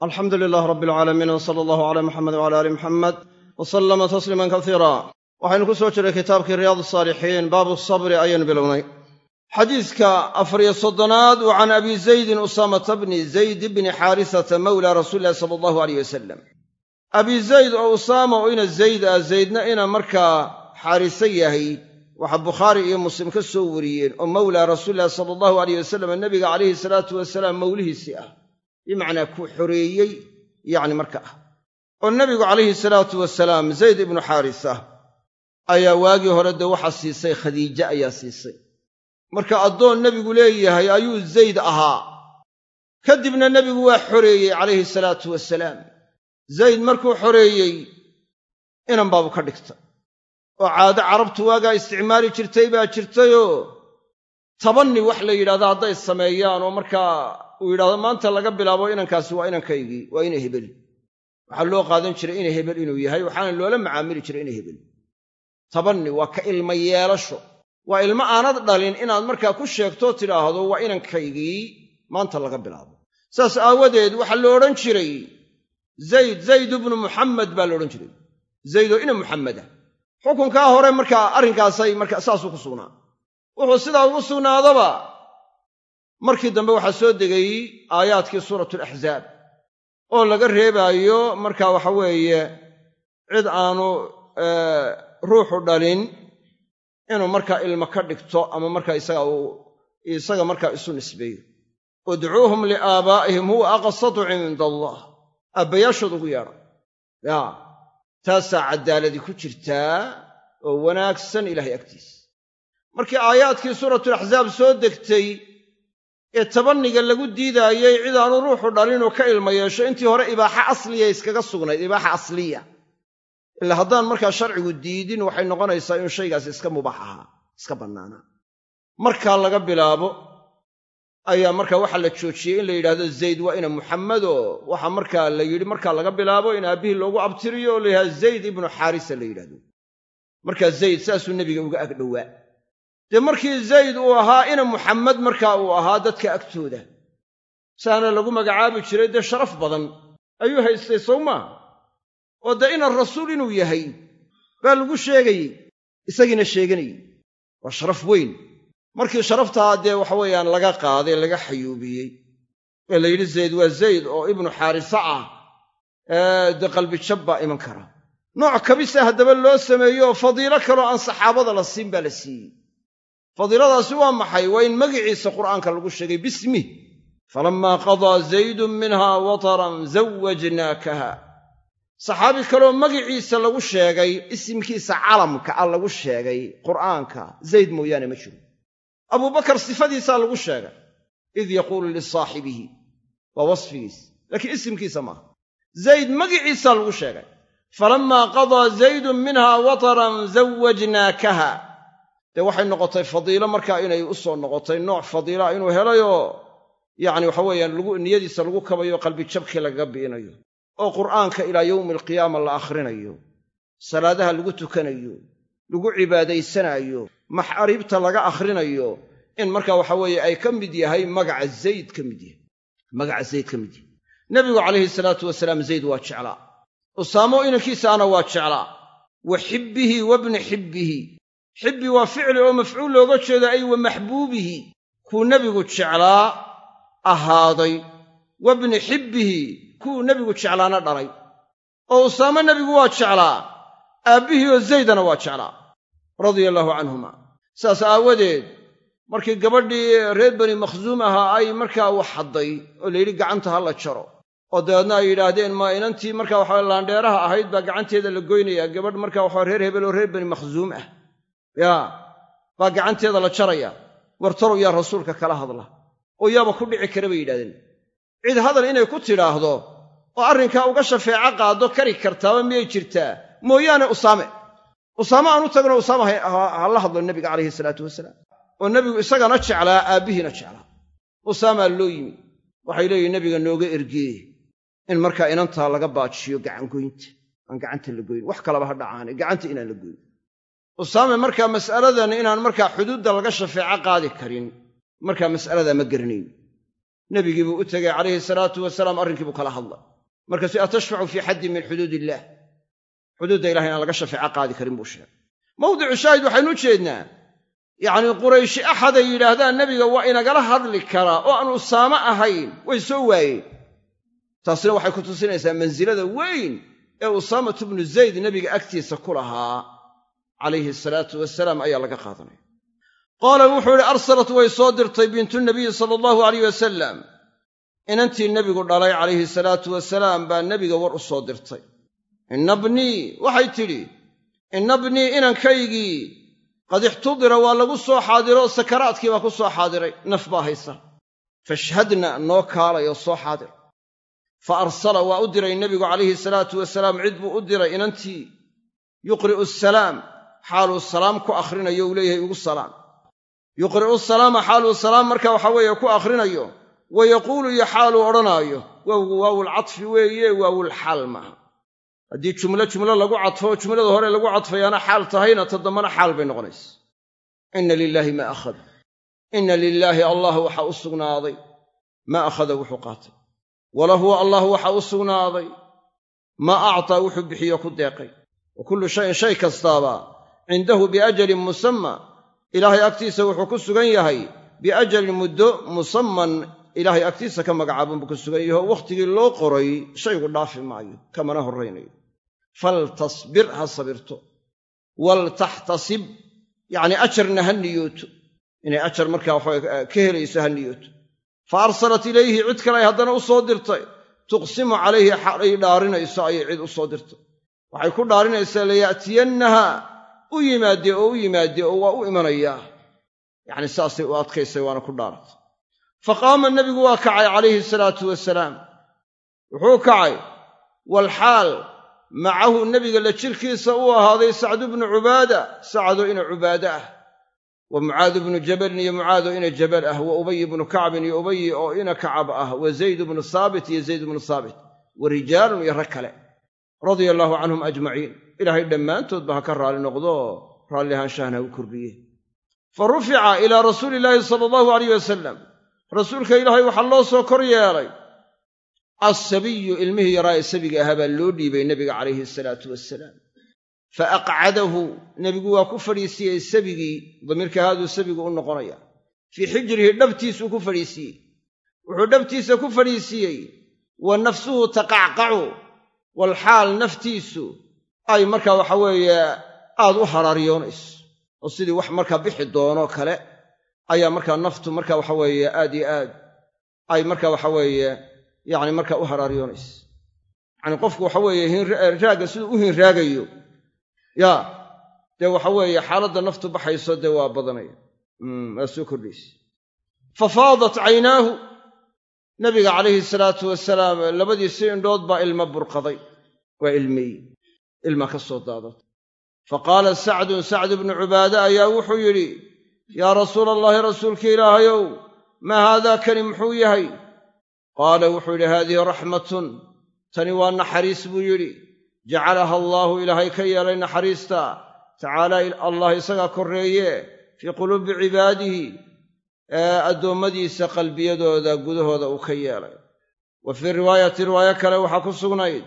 alxamdu lilah rab alcaalamiin w sala allahu cala muxamed wcala ali muxamed w salama tasliiman kasiira waxaynu ku soo jiray kitaabkii riyaad asaalixiin baabu sabri ayaynu bilownay. Xadiidka afariyo soddonaad wa can abi zaydin usaamata bni zayd bni xaarisata mawla rasuuli illahi sala allahu aleyh wasalam abi zayd oo usaama oo ina zayd ah zaydna ina markaa xaariso yahay waxaa bukhaari iyo muslim ka soo wariyeen oo mawlaa rasuulillahi sala allahu aleyh mawlihiisii ah bimacnaa kuu xoreeyey yacni marka ah. Oo nebigu calayhi salaatu wasalaam zayd ibnu xaarisa ayaa waagii hore dee waxaa siisay khadiije ayaa siisay. Marka addoon nebigu leeyahay ayuu zayd ahaa. Kadibna nebigu waa xoreeyey calayhi salaatu wasalaam zayd markuu xoreeyey inan baabu ka dhigta. Oo caado carabtu waagaa isticmaali jirtay baa jirtayoo tabanni wax la yidhahdo hadday sameeyaan oo markaa uu yidhahdo maanta laga bilaabo inankaasi waa inankaygii waa ina hebeli waxaa loo qaadan jiray ina hebel inuu yahay waxaana loola macaamili jiray ina hebel. Tabanni waa ka ilma yeelasho. Waa ilmo aanad dhalin inaad markaa ku sheegtoo tidhaahdo waa inankaygii maanta laga bilaabo. Saas aawadeed waxaa lo odhan jiray zayd zayd ibnu muxamed baa la odhan jiray. Zaydoo ina muxameda xukunkaa hore markaa arrinkaasay marka saasuu ku sugnaa. Wuxuu sidaa ugu sugnaadaba markii dambe waxaa soo degay aayaadkii suuratulaxzaab oo laga reebaayo marka waxa weeye cid aanu ruuxu dhalin inuu markaa ilmo ka dhigto ama markaa isaga uu isaga markaa isu nisbeeyo. Udcuuhum liaabaa'ihim huwa aqsatu cinda allah. Aabbayaashood ugu yeedha yaa taasaa caddaaladii ku jirtaa oo wanaagsan ilahay agtiisa markii aayaadkii suuratulaxzaab soo degtay ee tabanniga lagu diidaayey cid aanu ruuxu dhalinuu ka ilma yeesho intii hore ibaaxa asliya iskaga sugnayd ibaaxa asliya. Ilaa haddaan markaa sharcigu diidin waxay noqonaysaa inuu shaygaasi iska mubaax ahaa iska bannaanaa markaa laga bilaabo ayaa markaa waxaa la joojiyey in la yidhahdo zayd waa ina muxammadoo waxaa markaa la yidhi markaa laga bilaabo in aabbihii loogu abtiriyo oo la yidhahdo zayd ibnu xaarisa la yidhahdo markaa zayd saasuu nebiga uga agdhowaa dee markii zayd uu ahaa ina muxammed markaa uu ahaa dadka agtooda. Saana lagu magacaabi jiray dee sharaf badan. Ayuu haystay sow oo dee ina rasuul inuu yahay baa lagu sheegayey isagiina sheeganayey waa sharaf weyn. Markii sharaftaa dee waxa weeyaan laga qaaday laga xayuubiyey. Ee la yidhi zayd waa zayd oo ibnu xaarisa ah. Dee qalbijab baa iman kara. Nooc kabisa haddaba loo sameeyo oo fadiilo kaloo aan saxaabada la siin baa la siiyey fadiiladaasi waa maxay? Waa in magiciisa qur'aanka lagu sheegay bismih falammaa qadaa zaydun minha wataran zawajnaakaha saxaabi kaloo magiciisa lagu sheegay isimkiisa calamka ah lagu sheegay qur'aanka zayd mooyaane ma jiro. Abubakar sifadiisaa lagu sheegay id yaquulu lisaaxibihi waa wasfigiis laakiin isimkiisa maaha zayd magiciisaa lagu sheegay falammaa qadaa zaydun minha wataran zawajnaakaha dee waxay noqotay fadiilo markaa inay u soo noqotay nooc fadiilaa inuu helayoo yacni waxa weeyaan niyadiisa lagu kabayo qalbijabkii lagaga bi'inayo oo qur'aanka ilaa yowmi alqiyaama la akhrinayo salaadaha lagu tukanayo lagu cibaadaysanaayo maxariibta laga akhrinayo in marka waxa weeye ay ka mid yahay magaca zayd ka mid yahay. Magaca zayd ka mid yahay. Nebigu calayhi salaatu wasalaam zayd waa jeclaa. Usaamo inankiisaana waa jeclaa. Wa xibbihi wabni xibbihi xibbi waa ficli oo mafcuul looga jeedo ay wa maxbuubihi kuu nebigu jeclaa ahaaday. Wabni xibbihi kuu nebigu jeclaana dhalay oo usaamo nebigu waa jeclaa aabbihii oo zaydana waa jeclaa radia allaahu canhuma saas aawadeed markii gabadhii reer bani makhsuum ahaa ay markaa wax hadday oo layidhi gacanta ha la jaro. Oo dabeedna ay yidhaahdeen ma inantii markaa waxa laandheeraha ahayd baa gacanteeda la goynayaa. Gabadh markaa waxa reer hebel oo reer bani makhsuum ah yaa baa gacanteeda la jaraya. Wartarow yaa rasuulka kala hadla. Oo yaaba ku dhici kara bay yidhahdeen cid hadal inay ku tidhaahdo oo arrinkaa uga shafeeco qaaddo kari kartaaba miyay jirtaa? Mooyaane usaame. Usaame aan u tagno usaame ha la hadlo nebiga calayhi salaatu wasalaam. Oo nebigu isagana jeclaa aabbihiina jeclaa. Usaamaa loo yimi. Waxay leeyihiin nebiga nooga ergeeye in markaa inantaa laga baajiyo gacangoynta. Aan gacanta la goyn. Wax kalaba ha dhacaane gacanta inaan la goyn usaame markaa mas'aladan inaan markaa xuduudda laga shafeeco qaadi karin. Markaa mas'aladaa ma garanayn. Nebigii buu u tegay calayhi salaatu wasalaam arrinkii buu kala hadlay. Markaasuu atashfacu fii xaddin min xuduud illaah xuduudda ilahay inaan laga shafeeco qaadi karin buu sheegay. Mawdicu shaahid waxaynu u jeednaa yacnii qurayshi axaday yidhaahdaan nebiga waa inagala hadli karaa oo aan usaamo ahayn. Way soo waayeen. Taasina waxay ku tusinaysaa mansilada weyn ee usaamatu bnu zayd nebiga agtiisa ku lahaa calayhi salaatu wasalaam ayaa laga qaadanaya. Qaala wuxuu idhi arsalat way soo dirtay bintu nabiyi sala allahu alayh wasalam inantii nebigu dhalay calayhi salaatu wasalaam baa nebiga war u soo dirtay. Inna bnii waxay tidhi inna bnii inankaygii qad ixtudira waa lagu soo xaadiro sakaraadkii baa ku soo xaadiray naf baa haysa. Fashhadna noo kaalay oo soo xaadir. Fa arsala waa u diray nebigu calayhi salaatu wasalaam cid buu u diray inantii yuqri'u asalaam xaaluu salaam ku akhrinayo uu leeyahay ugu salaam. Yuqri'u salaama xaaluu salaam marka waxa weeye ku akhrinayo wa yaquulu iyo xaaluu odhanaayo waawgu waawulcadfi weeye waawulxaal maaha. Haddii jumlo jumlo lagu cadfo jumlada hore lagu cadfayaana xaal tahayna ta dambana xaal bay noqonaysa. Inna lilaahi maa akhada. Inna lilaahi allah waxaa u sugnaaday. Maa akhada wuxuu qaatay. Walahu allah waxaa u sugnaaday. Maa actaa wuxuu bixiyo ku deeqay. Wa kullu shayin shay kastaaba cindahu biajalin musamma. Ilaahay agtiisa wuxuu ku sugan yahay biajalin muddo musamman. Ilaahay agtiisa ka magacaabun buu ku sugan yahay oo wakhtigii loo qoray shaygu dhaafi maayo kamana horraynayo. Faltasbir ha sabirto. Waltaxtasib yacnii ajarna ha niyooto. Inay ajar markaa waxaa ka helayso ha niyooto. Fa arsalat ilayhi cid kale ay haddana u soo dirtay. Tuqsimu calayhi xalay dhaarinayso ayay cid u soo dirtay. Waxay ku dhaarinaysaa laya'tiyannaha u yimaadee oo u yimaadee oo waa u imanayaa yacni saasay u adkaysay waana ku dhaaratay fa qaama nebigu waa kacay calayhi salaatu wasalaam wuxuu kacay. Walxaal macahu nebiga la jirkiisa uu ahaaday sacdu bnu cubaada. Sacdo ina cubaade ah. Wa mucaadu bnu jabalin iyo mucaado ina jabal ah. Wa ubayi bnu kacbin iyo ubayi oo ina kacab ah. Wa zayd bnu saabit iyo zayd bnu saabit. Wa rijaalun iyo rag kale. Radia allaahu canhum ajmaciin ilaahay dhammaantoodba ha ka raalli noqdo raalli ahaanshahana u kordhiye fa rufica ilaa rasuuli illaahi sala allahu alayh wasalam rasuulka ilaahay waxaa loo soo kor yeelay. Assabiyu ilmihii yaraa ee sabiga ahaa baa loo dhiibay nebiga calayhi salaatu wasalaam fa aqcadahu nebigu waa ku fadhiisiiyey sabigii damiirka haaduu sabigu u noqonaya. Fii xijrihi dhabtiisuu ku fadhiisiiyey wuxuu dhabtiisa ku fadhiisiiyey wa nafsuhu taqacqacu walxaal naftiisu ay markaa waxa weeye aad u haraaryoonayso oo sidii wax markaa bixi doonoo kale ayaa markaa naftu marka waxa weeye aad iyo aad ay marka waxa weeye yacni markaa u haraaryoonayso yacni qofku waxa weeye hinraagga siduu u hinraagayo yaa dee waxa weeye xaaladda naftu baxayso dee waa badanaya. Waa soo kordhaysa fa faadat caynaahu. Nabiga calayhi salaatu wasalaam labadiisi indhood baa ilma burqaday waa ilmey ilma ka soo daadatay sacdun sacd bnu cubaade ayaa wuxuu yidhi yaa rasuula allaahi rasuulka ilaahayow maa haadaakani muxuu yahay? Qaala wuxuu yidhi haadihi raxmatun tani waa naxariis buu yidhi. Jacalaha allaahu ilaahay ka yeelay naxariista tacaala allah isagaa korreeye fii quluubi cibaadihi ee addoommadiisa qalbiyadooda gudahooda uu ka yeelay. Wa fii riwaayati riwaayo kale waxaa ku sugnayd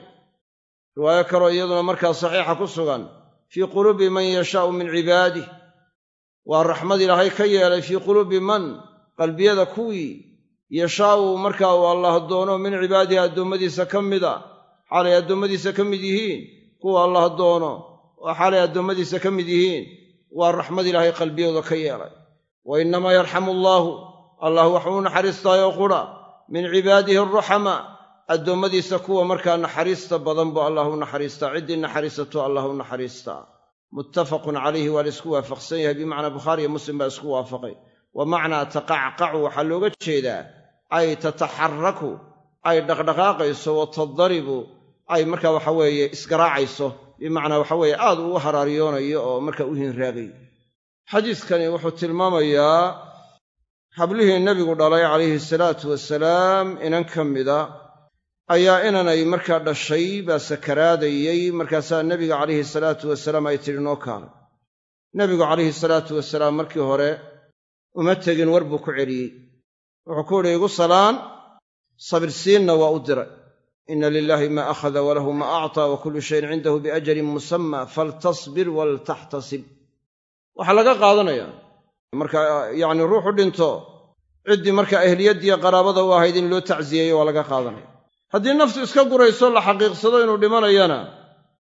riwaayo kaloo iyaduna markaa saxiixa ku sugan. Fii quluubi man yashaa'u min cibaadih waa raxmad ilaahay ka yeelay fii quluubi man qalbiyada kuwii. Yashaa'u markaa uu allah doono min cibaadihi addoommadiisa ka mida xaalay addoommadiisa ka mid yihiin kuwa allah doono oo xaalay addoommadiisa ka mid yihiin waa raxmad ilaahay qalbiyooda ka yeelay. Wa innamaa yarxamu allaahu allah waxuu u naxariistaayoo qudha min cibaadihi alruxamaa addoommadiisa kuwa markaa naxariista badan buu allah u naxariistaa ciddii naxariisato allah u naxariistaa muttafaqun calayhi waa la isku waafaqsan yahay. Bimacnaa bukhaari iyo muslim baa isku waafaqay. Wa macnaa taqacqacu waxaa looga jeedaa ay tataxaraku ay dhaqdhaqaaqayso wa tadaribu ay markaa waxa weeye isgaraacayso. Bimacnaa waxa weeye aad ugu haraariyoonayo oo markaa u hinraagayo xadiiskani wuxuu tilmaamayaa hablihii nebigu dhalay calayhi salaatu wasalaam inan ka mida ayaa inanay markaa dhashay baa sakaraadayey markaasaa nebiga calayhi salaatu wasalaam ay tidhi noo kaalay nebigu calayhi salaatu wasalaam markii hore uma tegin war buu ku celiyey wuxuu ku yidhi igu salaan sabirsiinna waa u diray. Ina lilaahi maa akhada walahu maa actaa wa kullu shayin cindahu biajalin musamma faltasbir waltaxtasib waxaa laga qaadanayaa marka yacni ruuxu dhinto ciddii markaa ehliyaddiiyo qaraabada u ahayd in loo tacsiyeeyo waa laga qaadanaya haddii naftu iska gurayso la xaqiiqsado inuu dhimanayana.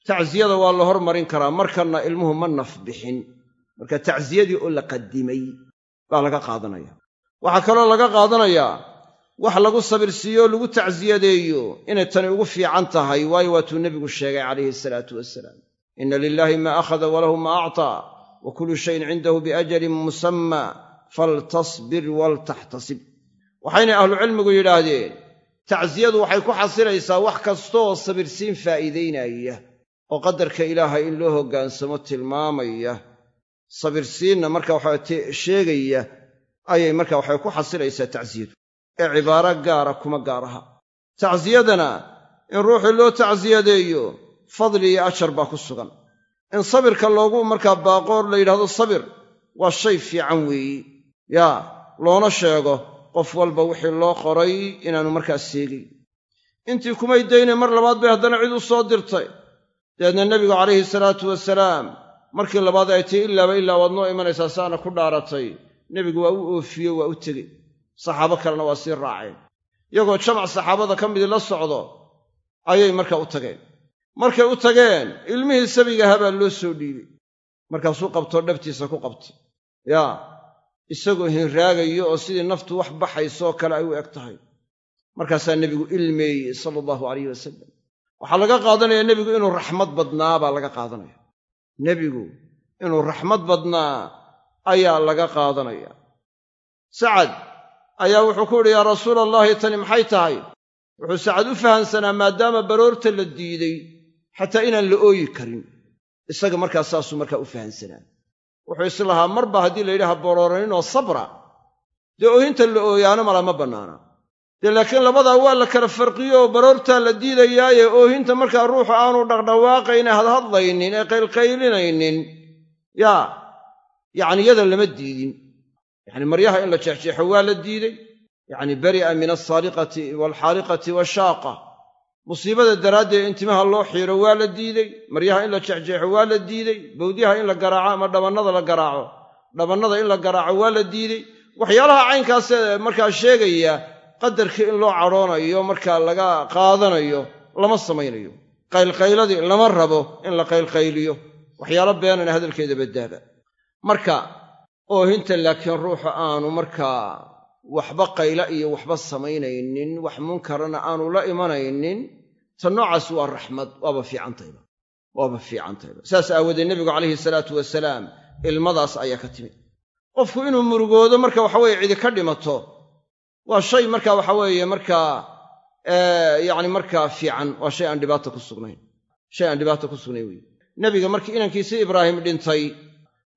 Tacsiyada waa la hormarin karaa markanna ilmuhu ma naf bixin marka tacsiyadii oo la qadimay baa laga qaadanaya. Waxaa kaloo laga qaadanayaa wax lagu sabirsiiyo lagu tacsiyadeeyo inay tani ugu fiican tahay waayo waatuu nebigu sheegay calayhi salaatu wasalaam inna lilaahi maa akhada walahu maa actaa wa kullu shayin cindahu biajalin musamma faltasbir waltaxtasib. Waxaynay ahlucilmigu yidhaahdeen tacsiyadu waxay ku xasilaysaa wax kastooo sabirsiin faa'iidaynaya oo qadarka ilaahay in loo hoggaansamo tilmaamaya. Sabirsiinna marka waxaa sheegaya ayay marka waxay ku xasilaysaa tacsiyadu ee cibaaro gaara kuma gaar aha tacsiyadana in ruuxii loo tacsiyadeeyo fadli iyo ajar baa ku sugan. In sabirka loogu markaa baaqoor la yidhahdo sabir waa shay fiican weeyi. Yaa loona sheego qof walba wixii loo qoray inaannu markaas seegayn intii kumay dayne mar labaad bay haddana cid u soo dirtay. Dabeedna nebigu calayhi salaatu wasalaam markii labaad ay tii ilaaba ilaa waad noo imanaysaa saana ku dhaaratay. Nebigu waa u oofiye waa u tegey. Saxaabo kalena waa sii raaceen. Iyagoo jamac saxaabada ka midii la socdo ayay marka u tageen. Markay u tageen ilmihii sabigaha baa loo soo dhiibey markaasuu qabtoo dhabtiisa ku qabtay. Yaa isagoo hinraagayo oo sidii naftu wax baxaysoo kale ay u eg tahay. Markaasaa nebigu ilmeeyey sala allahu alayh wasalam waxaa laga qaadanayaa nebigu inuu raxmad badnaa baa laga qaadanaya. Nebigu inuu raxmad badnaa ayaa laga qaadanaya. Sacad ayaa wuxuu ku yidhi yaa rasuula allaahi tani maxay tahay? Wuxuu sacad u fahansanaa maadaama baroorta la diiday xataa inaan la ooyi karin. Isaga markaas saasuu markaa u fahansanaa wuxuu islahaa marba haddii la yidhaha borooraninoo sabra. Dee oohinta la ooyaano mala ma bannaana. Dee laakiin labadaa waa la kala farqiyo oo baroortaa la diidayaaye oohinta markaa ruuxu aanu dhaqdhawaaqayne hadhadlaynin ee qaylqaylinaynin. Yaa yacni yada lama diidin. Yacni maryaha in la jeexjeexo waa la diidey yacni bari'a min alsaaliqati waalxaaliqati washaaqa musiibada daraaddeed in timaha loo xiiro waa la diidey. Maryaha in la jeexjeexo waa la diidey. Bawdyaha in la garaaco ama dhabannada la garaaco. Dhabannada in la garaaco waa la diidey. Waxyaalaha caynkaasee markaa sheegaya qadarkii in loo cadhoonayo markaa laga qaadanayo lama samaynayo. Qaylqayladii lama rabo in la qaylqayliyo. Waxyaalo beenana hadalkeeda baddaaba marka oohinta laakiin ruuxu aanu markaa waxba qayla iyo waxba samaynaynin wax munkarana aanu la imanaynin ta noocaas waa raxmad waaba fiicantayba waaba fiicantayba. Saas aawoodee nebigu calayhi salaatu wasalaam ilmadaas ayaa ka timid. Qofku inuu murugoodo marka waxaweye cidi ka dhimato waa shay marka waxa weeye markaa yacni markaa fiican waa shay aan dhibaata ku sugnayn shay aan dhibaata ku sugnayn wey nebiga markii inankiisii ibraahim dhintay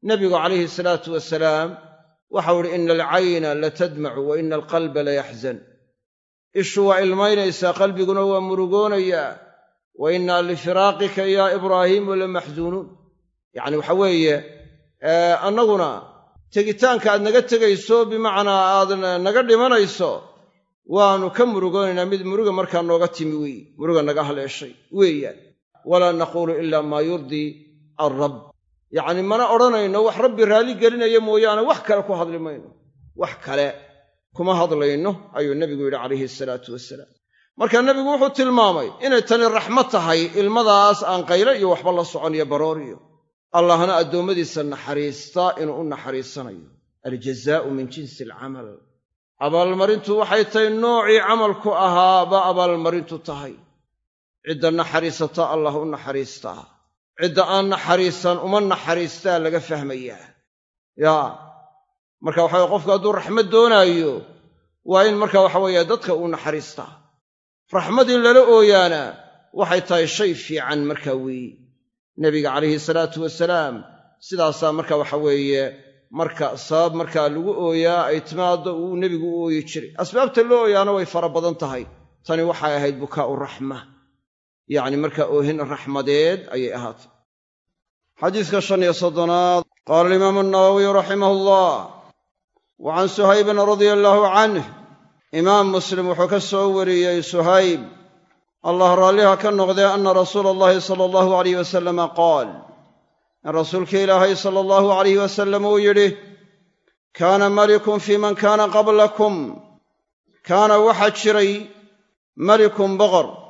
nebigu calayhi salaatu wasalaam waxau idhi ina alcayna latadmacu wa ina alqalba layaxzan ishu waa ilmaynaysaa qalbiguna waa murugoonayaa wa innaa lifiraaqika yaa ibraahiimu lamaxzuunuun yacni waxa weeye annaguna tegitaanka aad naga tegayso bimacnaa aad naga dhimanayso waannu ka murugoonaynaa mid muruga markaa nooga timi weeye muruga naga haleeshay weeyaan. Walaa naquulu ilaa maa yurdii alrabb yacni mana odhanayno wax rabbi raalli gelinaya mooyaane wax kale ku hadli mayno. Wax kale kuma hadlayno ayuu nebigu yidhi calayhi salaatu wasalaam marka nebigu wuxuu tilmaamay inay tani raxmad tahay ilmadaas aan qayle iyo waxba la socon iyo barooriyo allahna addoommadiisa naxariista inuu u naxariisanayo. Aljazaa'u min jinsi alcamal. Abaalmarintu waxay tahay noocii camalku ahaaba abaalmarintu tahay. Cidda naxariisata allah u naxariistaa cidda aan naxariisan uma naxariistaa laga fahmayaa. Yaa marka waxa weye qofku hadduu raxmad doonaayo waa in marka waxa weeye dadka uu naxariistaa raxmad in lala ooyaana waxay tahay shay fiican markaa weeye nebiga calayhi salaatu wasalaam sidaasaa marka waxa weeye marka sabab markaa lagu ooyaa ay timaaddo uu nebigu u ooyi jiray. Asbaabta loo ooyaana way fara badan tahay. Tani waxay ahayd bukaa'u raxma yacni markaa oohin raxmadeed ayay ahaatay. Xadiiska shan iyo soddonaad qaala alimaamu annawowiyu raximah allah wa can suhaybin radia allaahu canh imaam muslim wuxuu ka soo wariyey suhayb allah raalliha ka noqdee anna rasuula allahi sala allahu alayh wasalama qaal. In rasuulka ilaahay sala allahu alayh wasalam uu yidhi kaana malikun fii man kaana qablakum. Kaana waxaa jiray malikun boqor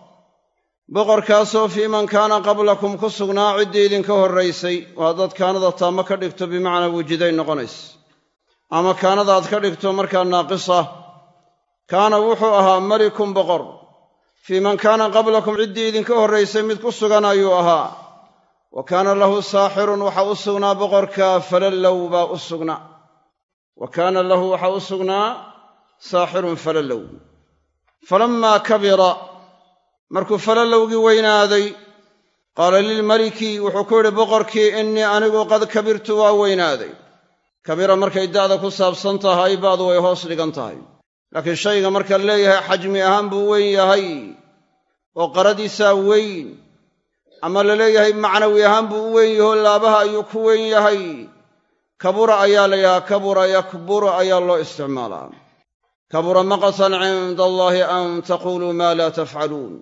boqorkaasoo fii man kaana qablakum ku sugnaa ciddii idinka horraysay oo haddaad kaanada taamo ka dhigto bimacnaa wujiday noqonaysa ama kaanada aad ka dhigto markaa naaqisa kaana wuxuu ahaa malikun boqor. Fii man kaana qablakum ciddii idinka horraysay mid ku sugan ayuu ahaa. Wa kaana lahu saaxirun waxa u sugnaa boqorka falallow baa u sugnaa wa kaana lahu waxa u sugnaa saaxirun falallow falammaa kabira markuu falalowgii weynaaday qaala lilmaliki wuxuu ku yidhi boqorkii innii anigu qad kabirtu waa weynaaday. Kabira markay da'da ku saabsan tahay ba'du way hoos dhigan tahay. Laakiin shayga marka leeyahay xajmi ahaan buu weyn yahay oo qaradiisaa weyn ama la leeyahay macnawi ahaan buu u weyn yahoo laabaha ayuu ku weyn yahay. Kabura ayaa la yidhahaa kabura yakburu ayaa loo isticmaalaa. Kabura maqtan cinda allaahi an taquluu maa laa tafcaluun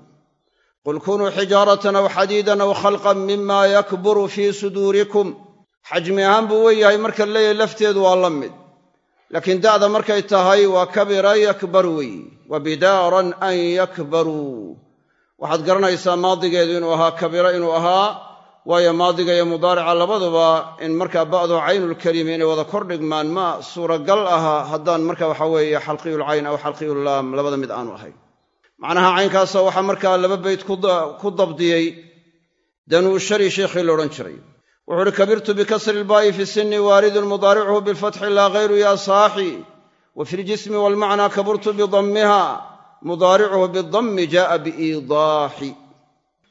qul kunuu xijaaratan aw xadiidan aw khalqan mima yakburu fii suduurikum xajmi ahaan buu weyn yahay marka leeyahay lafteedu waa la mid laakiin da'da markay tahay waa kabira yakbaru wey wa bidaaran an yakbaruu waxaad garanaysaa maadigeedu inuu ahaa kabira inuu ahaa waayo maadiga iyo mudaarica labaduba in markaa ba'du caynulkelimi inay wada kor dhigmaan ma suuragal aha haddaan marka waxa weeye xalqiyulcayn aw xalqiyullaam labada mid aanu ahayn macnaha caynkaasa waxaa markaa laba beyt ku dabdiyey danuushari sheikhii laodhan jiray. Wuxuu uhi kabirtu bikasri ilbaa'i fi sinni waaridun mudaaricuhu bilfatxi laa hayru ya saaxi wa fi ljismi walmacnaa kaburtu bidammiha mudaaricuhu bidammi jaa'a biiidaaxi.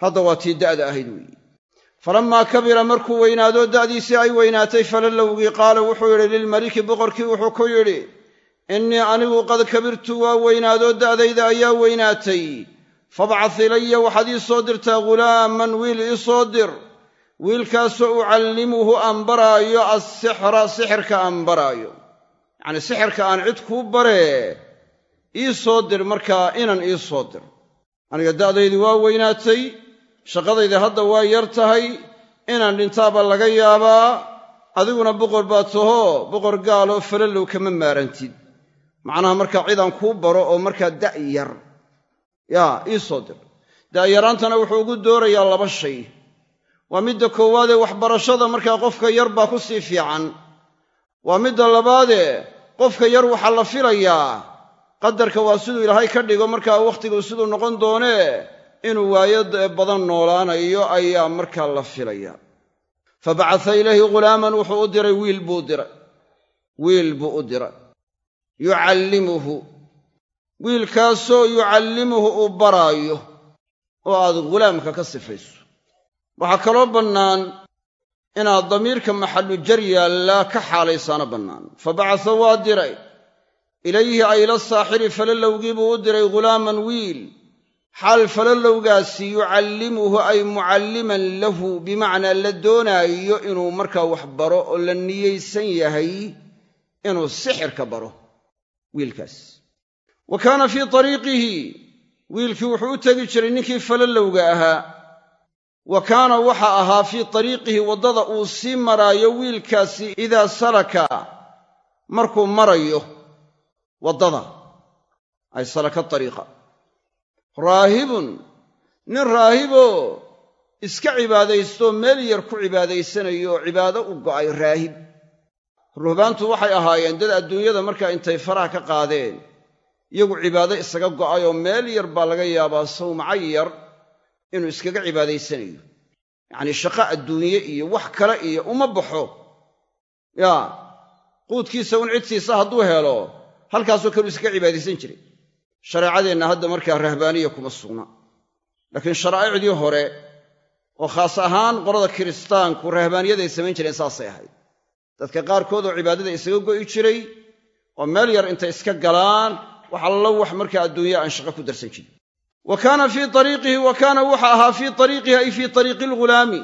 Hadda waa tii da'da ahayd weeye falammaa kabira markuu weynaadoo da'diisii ay weynaatay falalowgii qaala wuxuu yidhi lilmaliki boqorkii wuxuu ku yidhi innii anigu qad kabirtu waa weynaadoo da'dayda ayaa weynaatay. Fabcad ilaya waxaad ii soo dirtaa ghulaaman wiil ii soo dir. Wiilkaasoo ucallimuhu aan baraayo assixra sixirka aan baraayo yacnii sixirka aan cid kuu baree ii soo dir markaa inan ii soo dir. Aniga da'daydii waa weynaatay shaqadayda hadda waa yar tahay inaan dhintaaba laga yaabaa adiguna boqor baa tahoo boqor gaaloo falallow kama maarantid macnaha markaa cidaan kuu baro oo markaa da' yar. Yaa ii soo dir. Da'yaraantana wuxuu ugu doorayaa laba shay. Waa midda koowaadee waxbarashada markaa qofka yar baa ku sii fiican. Waa midda labaadee qofka yar waxaa la filayaa. Qadarka waa siduu ilaahay ka dhigo markaa wakhtigu siduu noqon doonee inuu waayo badan noolaanayo ayaa markaa la filaya. Fa bacasa ilayhi ghulaaman wuxuu u diray wiil buu diray. Wiil buu u diray yucallimuhu. Wiilkaasoo yucallimuhu uu baraayo oo aad ghulaamka ka sifayso. Waxaa kaloo bannaan inaad damiirka maxallu jar yaallaa ka xaalaysaana bannaan. Fa bacasa waa diray. Ilayhi ayla saaxiri falalowgii buu u diray ghulaaman wiil. Xaal falalowgaasi yucallimuhu ay mucalliman lahu bimacnaa la doonaayo inuu markaa wax baro oo la niyaysan yahay inuu sixirka baro wiilkaas. Wa kaana fii tariiqihi wiilkii wuxuu u tegi jiray ninkii falalowga ahaa. Wa kaana waxa ahaa fii tariiqihi waddada uu sii maraayo wiilkaasi idaa salaka markuu marayo waddada. Ay salaka tariiqa. Raahibun nin raahiboo iska cibaadaystoo meel yar ku cibaadaysanayo oo cibaado u go'ay raahib ruhbaantu waxay ahaayeen dad adduunyada markaa intay faraha ka qaadeen. Iyagu cibaado isaga go'ay oo meel yar baa laga yaabaa sawmaca yar inuu iskaga cibaadaysanayo. Yacnii shaqo adduunye iyo wax kale iyo uma baxo. Yaa quudkiisa un cidsiisa hadduu helo halkaasoo kaleu iskaga cibaadaysan jiray. Shareecadeenna hadda markaa rahbaaniya kuma sugna. Laakiin sharaa'icdii hore oo khaas ahaan qolada kiristaanku rahbaaniyaday samayn jireen saasay ahayd dadka qaarkood oo cibaadada isaga go'i jiray oo meel yar intay iska galaan wax allo wax markaa adduunya aan shaqo ku darsan jirin. Wa kaana fii ariiqihi wa kaana wuxa ahaa fii ariiqihi ay fii ariiqi alghulaami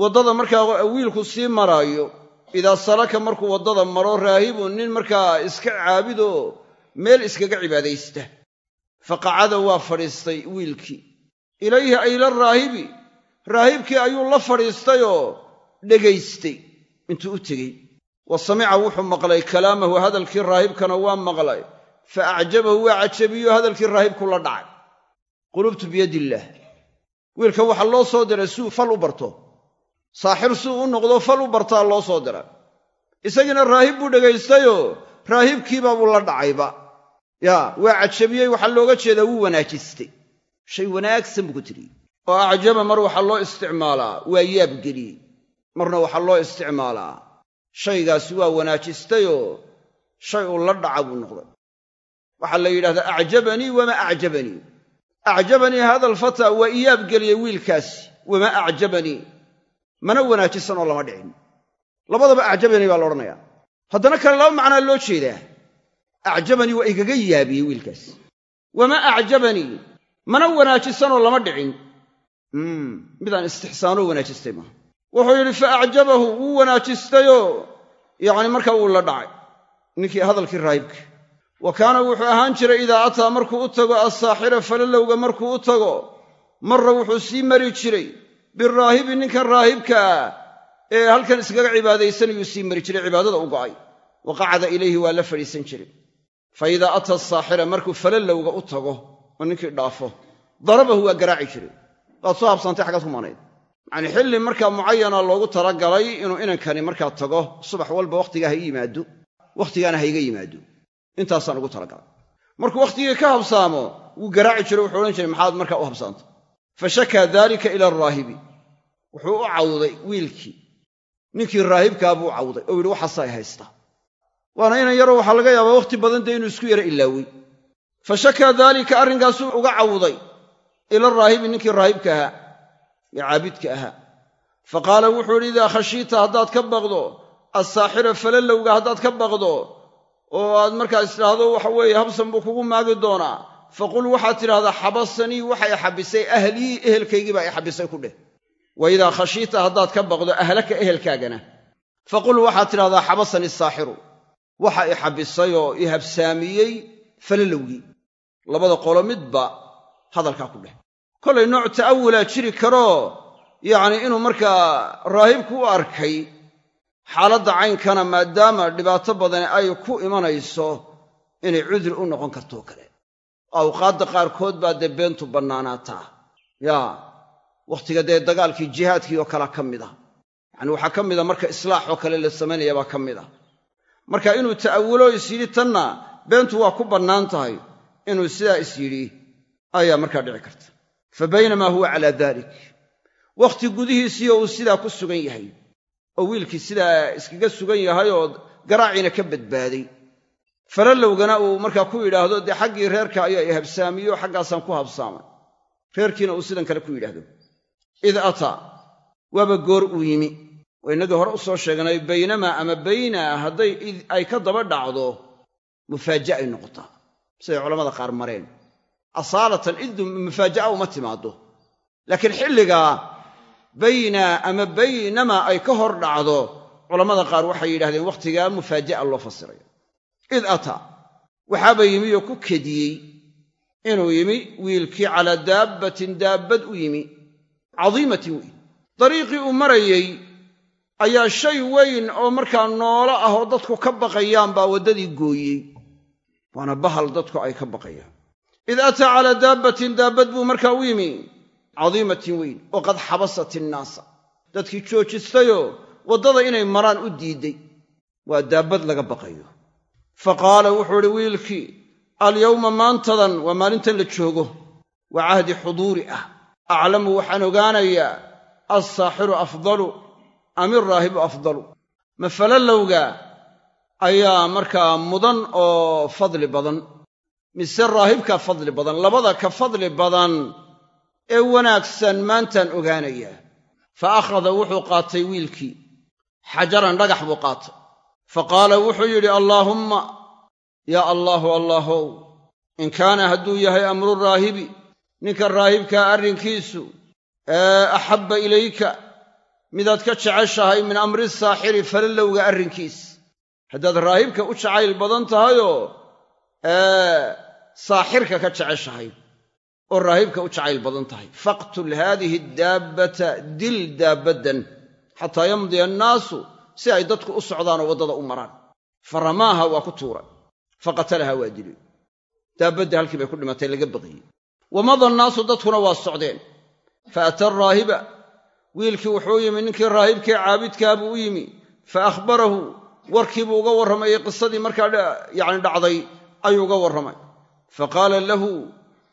waddada markaa wiilku sii maraayo idaa salaka markuu waddada maro raahibun nin markaa iska caabidoo meel iskaga cibaadaysta. Faqacada waa fadhiistay wiilkii. Ilayhi ayla raahibi. Raahibkii ayuu la fadhiistayoo dhegaystay intuu u tegey. Wa samica wuxuu maqlay kalaamahu hadalkii raahibkana waa maqlay. Fa acjabahu waa cajabiyo hadalkii raahibku la dhacay. Qulubtu biyadiillaah wiilka waxaa loo soo diray suu fal u barto. Saaxir suu u noqdo fal u bartaa loo soo diray. Isagiina raahib buu dhegaystayoo raahibkiiba buu la dhacayba yaa waa cajabiyey waxaa looga jeedaa wuu wanaajistay. Shay wanaagsan buu ku tiriyey oo acjaba mar waxaa loo isticmaalaa waa yaabgeliyey marna waxaa loo isticmaalaa. Shaygaasi waa wanaajistayoo shay uu la dhaca buu noqday. Waxaa la yidhahdaa acjabanii wamaa acjabanii. Acjabanii hada alfataa waa iyaabgeliyey wiilkaasi wamaa acjabanii. Mana wanaajisan oo lama dhicin. Labadaba acjabanii baa la odhanayaa. Haddana kale laba macnaa loo jeedaa. Acjabanii waa igaga yaabiyey wiilkaas. Wamaa acjabanii. Mana wanaajisanoo lama dhicin. Midaan istixsaanoo wanaajistay maaha wuxuu yidhi fa acjabahu wuu wanaajistayoo. Yacni markaa wuu la dhacay ninkii hadalkii raahibka wa kaana wuxuu ahaan jiray idaa ataa markuu u tago assaaxira falalowga markuu u tago marra wuxuu sii mari jiray biraahibi ninkan raahibkaa ee halkan iskaga cibaadaysanayuu sii mari jiray cibaadada u go'ay. Wa qacada ilayhi waa la fadhiisan jiray. Fa idaa ata asaaxira markuu falalowga u tago oo ninkii dhaafo darabahu waa garaaci jiray. Waad soo habsantay xaggaad ku manayd yacanii xilli markaa mucayana loogu talagalay inuu inankani markaa tago subax walba wakhtigaa ha i yimaado wakhtigaana ha iga yimaado. Intaasaan ugu talagalay markuu wakhtigii ka habsaamo wuu garaaci jiro wuxuu odhan jiray maxaad markaa u habsaantay? Fa shakaa daalika ila araahibi wuxuu u cawday wiilkii. Ninkii raahibkaa buu cawday oo yidhi waxaasa ay haysta. Waana inan yaroo waxaa laga yaabaa wakhti badan dee inuu isku yara ilaawey fa shakaa daalika arrinkaasuu uga cawday. Ila araahibi ninkii raahibka ahaa ee caabidka ahaa. Fa qaala wuxuu yidhi idaa khashiita haddaad ka baqdo assaaxira falalowga haddaad ka baqdo oo aad markaa istidhaahdo waxa weeye habsan buu kugu maagi doonaa. Faqul waxaad tidhahdaa xabasanii waxay xabisay ahlii ehelkaygiibaa i xabisay ku dheh. Wa idaa khashiita haddaad ka baqdo ahlaka ehelkaagana. Faqul waxaad tidhahdaa xabasanii saaxiru waxa i xabisay oo i habsaamiyey falalowgii labada qolo midba hadalkaa ku dheh kolay nooc ta'awulaa jiri karoo yacnii inuu markaa raahibku u arkay xaaladda caynkana maadaama dhibaato badani ay ku imanayso inay cudur u noqon kartoo kale. Awqaadda qaarkood baa dee beentu bannaanaataa. Yaa wakhtiga dee dagaalkii jihaadkii oo kalea ka mid ah. Yacani waxaa ka mida marka islaax oo kale la samaynaya baa ka mid ah. Marka inuu ta'awulo is yidhi tanna beentu waa ku bannaan tahay. Inuu sidaa is yidhi ayaa markaa dhici karta fa baynamaa huwa calaa dalik. Wakhti gudihiisiiyo uu sidaa ku sugan yahay oo wiilkii sidaa iskaga sugan yahay oo garaaciina ka badbaaday. Falalowgana uu markaa ku yidhaahdo dee xaggii reerka ayaa i habsaamiyo xaggaasaan ku habsaamay reerkiina uu sidan kale ku yidhaahdo id ataa waaba goor uu yimi. Oo innagii hore u soo sheegnay baynamaa ama bayna hadday id ay ka daba dhacdo mufaaja'a ay noqotaa. Siday culammada qaar mareen asaalatan iddu mufaaja'a uma timaaddo. Laakiin xilligaa bayna ama baynamaa ay ka hor dhacdo culammada qaar waxay yidhahdeen wakhtigaa mufaaja'a loo fasirayo id ataa waxaaba yimi oo ku kediyey inuu yimi wiilkii calaa daabbatin daabbad u yimi cadiimatin weyn. Dariiqii uu marayey ayaa shay weyn oo markaa noolo ah oo dadku ka baqayaan baa waddadii gooyey waana bahal dadku ay ka baqayaan id ataa calaa daabbatin daabbad buu markaa u yimi cadiimatin weyn oo qad xabasat innaasa dadkii joojistayoo waddada inay maraan u diidday waa daabbad laga baqayo fa qaala wuxuu idhi wiilkii alyowma maantadan waa maalintan la joogo waa cahdi xuduuri ah aclamu waxaan ogaanayaa alsaaxiru afdalu am iraahibu afdalu ma falalowga ayaa markaa mudan oo fadli badan mise raahibkaa fadli badan labada ka fadli badan ee wanaagsan maantaan ogaanayaa fa akhada wuxuu qaatay wiilkii. Xajaran dhagax buu qaatay. Fa qaala wuxuu yidhi allaahumma yaa allaahu allaahow in kaana hadduu yahay amru raahibi ninka raahibkaa arrinkiisu ee axabba ilayka midaad ka jeceshahay min amri saaxiri falalowga arrinkiis. Haddaad raahibka u jacayl badan tahayoo saaxirka ka jeceshahay oo raahibka u jacayl badan tahay. Faqtul haadihi daabbata dil daabaddan xataa yamdiya annaasu si ay dadku u socdaanoo waddada u maraan. Fa ramaaha waa ku tuuray. Fa qatalaha waa dilay. Daabbadda halkii bay ku dhimatay laga baqiyey wa mada annaasu dadkuna waa socdeen. Fa ata araahiba wiilkii wuxuu yimi ninkii raahibkee caabidkaa buu u yimi. Fa akhbarahu warkiibuu uga warramayey qisadii markaa yacni dhacday ayuu uga warramay. Fa qaala lahu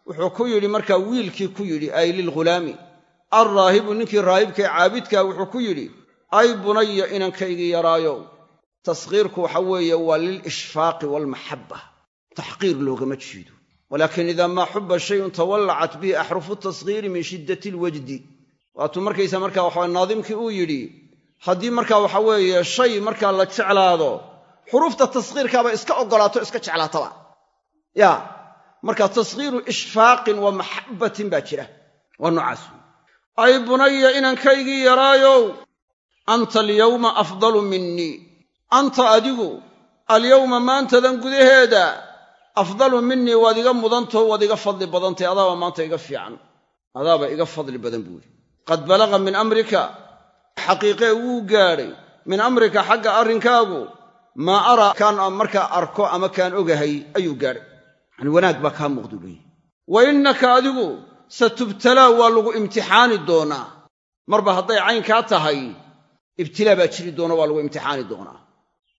wuxuu ku yidhi markaa wiilkii ku yidhi ay lilghulaami alraahibu ninkii raahibkae caabidkaa wuxuu ku yidhi ay bunaya inankaygii yaraayo. Taskhiirku waxa weeye waa lilishfaaqi waalmaxabba taxqiir loogama jeedo. Walaakin idaa maa xuba shayun tawallacat bihi axrufu taskhiiri min shiddati alwajdi waatuu markaysa markaa waxaa naadimkii uu yidhi haddii markaa waxa weeye shay markaa la jeclaado xuruufta taskhiirkaaba iska oggolaato iska jeclaataba. Ya marka taskhiiru ishfaaqin wa maxabbatin baa jira waa noocaas ay bunaya inankaygii yaraayow anta alyawma afdalu minii anta adigu alyawma maantadan gudaheeda afdalu minii waad iga mudantaho waad iga fadli badantay adaaba maanta iga fiican. Adaaba iga fadli badan buuri qad balaga min amrika xaqiiqee wuu gaadhay min amrika xagga arrinkaagu maa araa kaan markaa arko ama kaan ogahay ayuu gaadhay yani wanaag baa kaa muuqdu leeyi wa innaka adigu satubtalaa waa lagu imtixaani doonaa. Marba hadday caynkaa tahay ibtilaa baa jiri doona waa lagu imtixaani doonaa.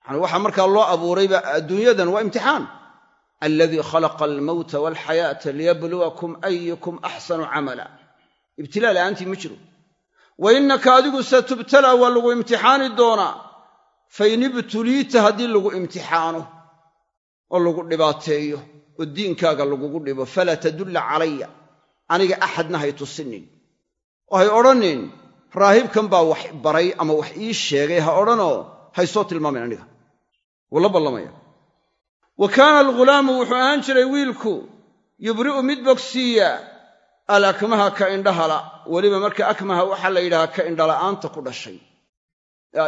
Yani waxaa markaa loo abuurayba adduunyadan waa imtixaan. Aladii khalaqa almawta waalxayaata liyabluwakum ayukum axsanu camala. Ibtilaa la'aantii ma jiro. Wa innaka adigu satubtalaa waa lagu imtixaani doonaa fain ibtuliita haddii lagu imtixaano oo lagu dhibaateeyo oo diinkaaga lagugu dhibo falaa tadulla calaya. Aniga axadna hay tusinin. Oo hay odhanin raahibkan baa wax baray ama wax ii sheegay ha odhanoo hay soo tilmaamayn aniga. Wuu la ballamaya. Wa kaana alghulaamu wuxuu ahaan jiray wiilku yubri'u mid bogsiiya alakmaha ka indhahala. Weliba marka akmaha waxaa la yidhahaa ka indhala'aanta ku dhashay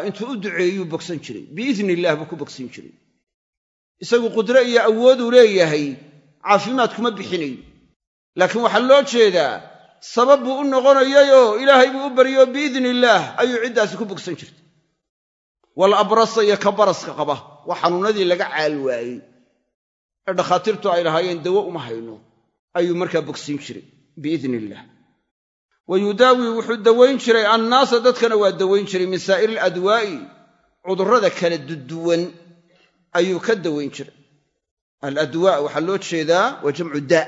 intuu u duceeyuu bogsan jiray. Biidni illaah buu ku bogsin jiray. Isagu qudre iyo awooduu leeyahay caafimaad kuma bixinayn laakiin waxaa loo jeedaa sabab buu u noqonayayoo ilaahay buu u baryo biidni illaah ayuu ciddaasi ku bogsan jirtay. Wal abrasa iyo ka baraska qaba waa xanuunnadii laga caal waayey. Ee dhakhaatiirtu ay lahaayeen dawo uma hayno ayuu markaa bogsiin jiray biidni illaah wa yudaawi wuxuu dawayn jiray annaasa dadkana waa dawayn jiray min saa'iri aladwaa'i cudurrada kala duduwan ayuu ka dawayn jiray. Aladwaa waxaa loo jeedaa waa jamcu daa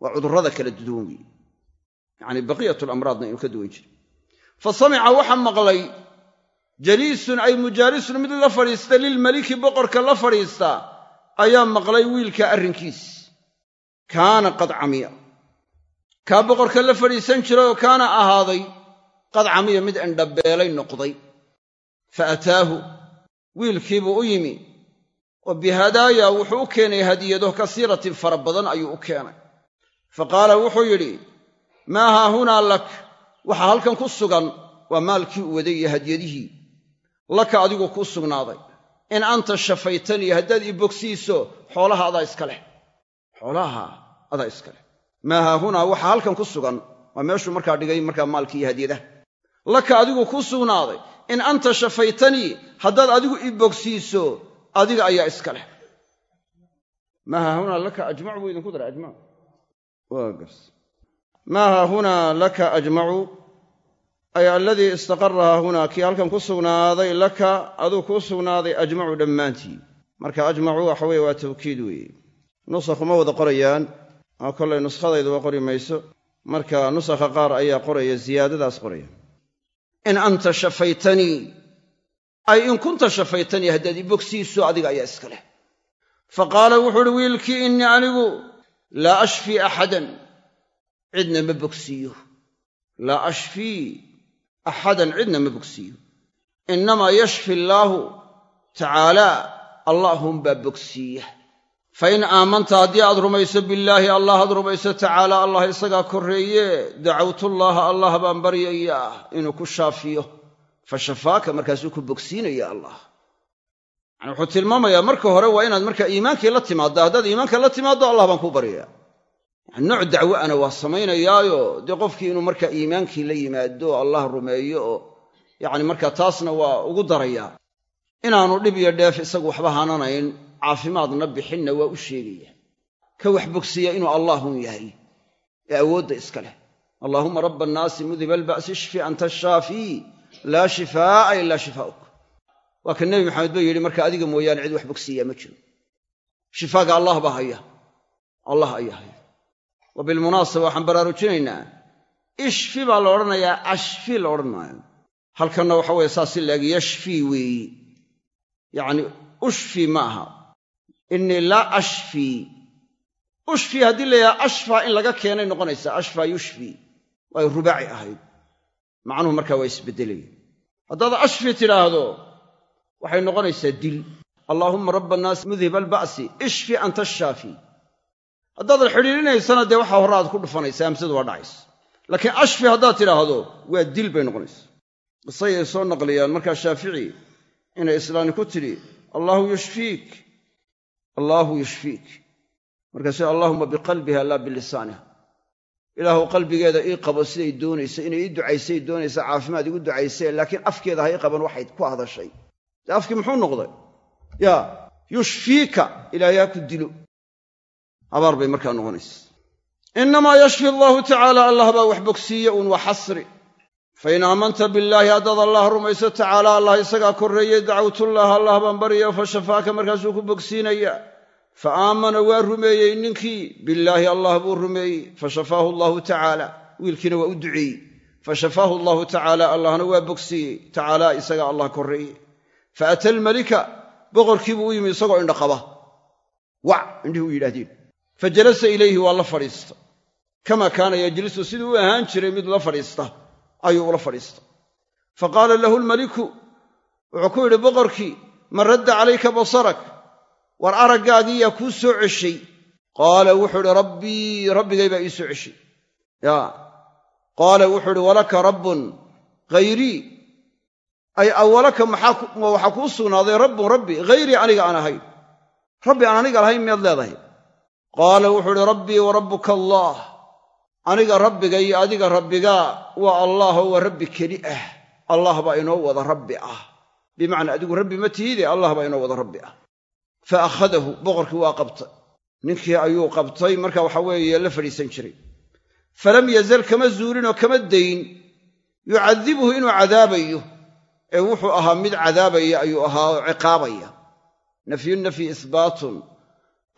waa cudurrada kala duduwan weeye. Yacani baqiyat lamraadna inuu ka dawayn jiray. Fa samica waxaa maqlay jaliisun ay mujaalisun mid la fadhiista lilmaliki boqorka la fadhiista. Ayaa maqlay wiilka arrinkiis. Kaana qad camiya kaa boqorka la fadhiisan jiray oo kaana ahaaday qad camiya mid indhabeelay noqday. Fa ataahu wiilkiibuu u yimi. Oo bihadaaya wuxuu u keenay hadiyado kasiiratin fara badan ayuu u keenay. Fa qaala wuxuu yidhi maa haahunaa lak? Waxaa halkan ku sugan waa maalkii u waday iyo hadyadihii laka adigu kuu sugnaaday. In anta shafaytanii haddaad ii bogsiiso xoolaha adaa iska leh. Xoolaha adaa iska leh maa haahunaa waxaa halkan ku sugan. Waa meeshuu markaa dhigay markaa maalkii iyo hadyadaha laka adigu kuu sugnaaday. In anta shafaytanii haddaad adigu ii bogsiiso adiga ayaa iska leh. Maa haahunaa laka ajmacu buu idinku daray ajmac. Waa gars. Maa laka ajmacu. Ay aladii istaqara haahunaa kii halkan ku sugnaaday laka aduu kuu sugnaaday ajmacu dhammaantii. Marka ajmacu waxa weye waa tawkiid weeye. Nusakhu ma wada qorayaan oo kollay nuskhadayduba qori mayso. Marka nusakha qaar ayaa qoraya ziyaadadaas qoraya. In anta shafaytanii ay in kunta shafaytanii haddaad i bogsiiso adiga ayaa iska leh. Fa qaala wuxuu uhi wiilkii innii anigu laa ashfii axadan cidna ma bogsiiyo. Laa ashfii axadan cidna ma bogsiiyo. Innamaa yashfi allaahu tacaalaa allaahunbaa bogsiiya fa in aamanta haddii aad rumayso billaahi allah aad rumayso tacaala allah isagaa korreeye dacawtullaaha allah baan baryayaa inuu ku shaafiyo. Fa shafaaka markaasuu ku bogsiinaya allah. Yani wuxuu tilmaamayaa marka hore waa inaad markaa iimaankii la timaadda haddaad iimaanka la timaaddo allah baan kuu baryaya yani nooc dacwo ana waa samaynayaayo. Dee qofkii inuu markaa iimaankii la yimaado allah rumeeyo oo yacni markaa taasna waa ugu darayaa. Inaanu dhib iyo dheef isagu waxba hananayn caafimaadna bixinna waa u sheegaya. Ka wax bogsiya inuu allaahun yahay. Ee awoodda iska leh. Allaahuma rabba annaasi mudiba alba'si ishfi anta shaafii laa shifaa'a ilaa shifaa'uk. Waa ka nebi maxamed ba yidhi marka adiga mooyaane cid wax bogsiiyaa ma jiro. Shifaaga allah baa haya. Allah ayaa haya. Wa bilmunaasaba waxaan baraarujinaynaa. Ishfi baa la odhanayaa ashfi la odhan maayo. Halkanna waxa weeye saas si laeg yashfii weeyi. Yacni ushfi ma aha innii laa ashfii ushfii haddii la yidhaha ashfaa in laga keenay noqonaysaa ashfaa yushfii waay rubaaci ahayd. Macnuhu markaa waa isbeddelaya haddaad ashfi tidhaahdo waxay noqonaysaa dil. Allaahumma rabba annaasi mudhiba alba'si ishfi anta ashaafi haddaadan xidhiirinaysana dee waxaa hore aad ku dhufanaysaa hamsadu waa dhacaysa. Laakiin ashfi haddaad tidhaahdo waa dil bay noqonaysaa qisayay soo naqliyaan markaa shaafici inay islaani ku tidhi allaahu yushfiik allaahu yushfiik. Markaase allaahuma biqalbiha laa bilisaaniha. Ilaahu qalbigeeda ii qabo siday doonaysa inay ii ducaysay doonaysa caafimaad igu ducaysee laakiin afkeeda ha ii qaban waxay ku hadashay. Dee afkii muxuu noqday? Yaa yushfiika ilaahay ha ku dilo abaar bay markaa noqonaysa. Innamaa yashfi allaahu tacaala allah baa wax bogsiiye uun waa xasri fain aamanta billaahi haddaad allah rumayso tacaala allah isagaa korreeyey dacwtullaah allah baan barya fa shafaaka markaasuu ku bogsiinaya fa aamana waa rumeeyey ninkii billaahi allah buu rumeeyey fa shafaahu allahu tacaala wiilkiina waa u duceeyey fa shafaahu allahu tacaala allahna waa bogsiiyey tacaala isagaa allah korreeyey fa ata almalika boqorkii buu u yimi isagoo indhaqaba wac indhihii u yidhahdeen fa jalasa ilayhi waa la fadhiista kama kaana yajlisu siduu u ahaan jiray mid la fadhiista ayuu ula fadhiista fa qaala lahu lmaliku wuxuu ku yidhi boqorkii man radda calayka basarak? War araggaagii yaa kuu soo ceshay? Qaala wuxuu idhi rabbii rabbigay baa ii soo ceshay. Yaa. Qaala wuxuu idhi walaka rabbun hayrii ay awalaka waxaa kuu sugnaaday? Rabbun rabbi hayrii aniga aan ahayn. Rabbi aan aniga lahayn miyaad leedahay? Qaala wuxuu idhi rabbii wa rabbuka allaah aniga rabbiga iyo adiga rabbigaa waa allaahoo waa rabbi keli ah. Allah baa inoo wada rabbi ah. Bimacnaa adigu rabbi ma tihide allah baa inoo wada rabbi ah. Fa akhadahu boqorkii waa qabtay. Ninkii ayuu qabtay marka waxa weeye la fadhiisan jiray. Falam yazal kama zuulinoo kama dayn yucadibuhu inuu cadaabayo. Ee wuxuu ahaa mid cadaabaya ayuu ahaa oo ciqaabaya. Nafyu nafyi ihbaatun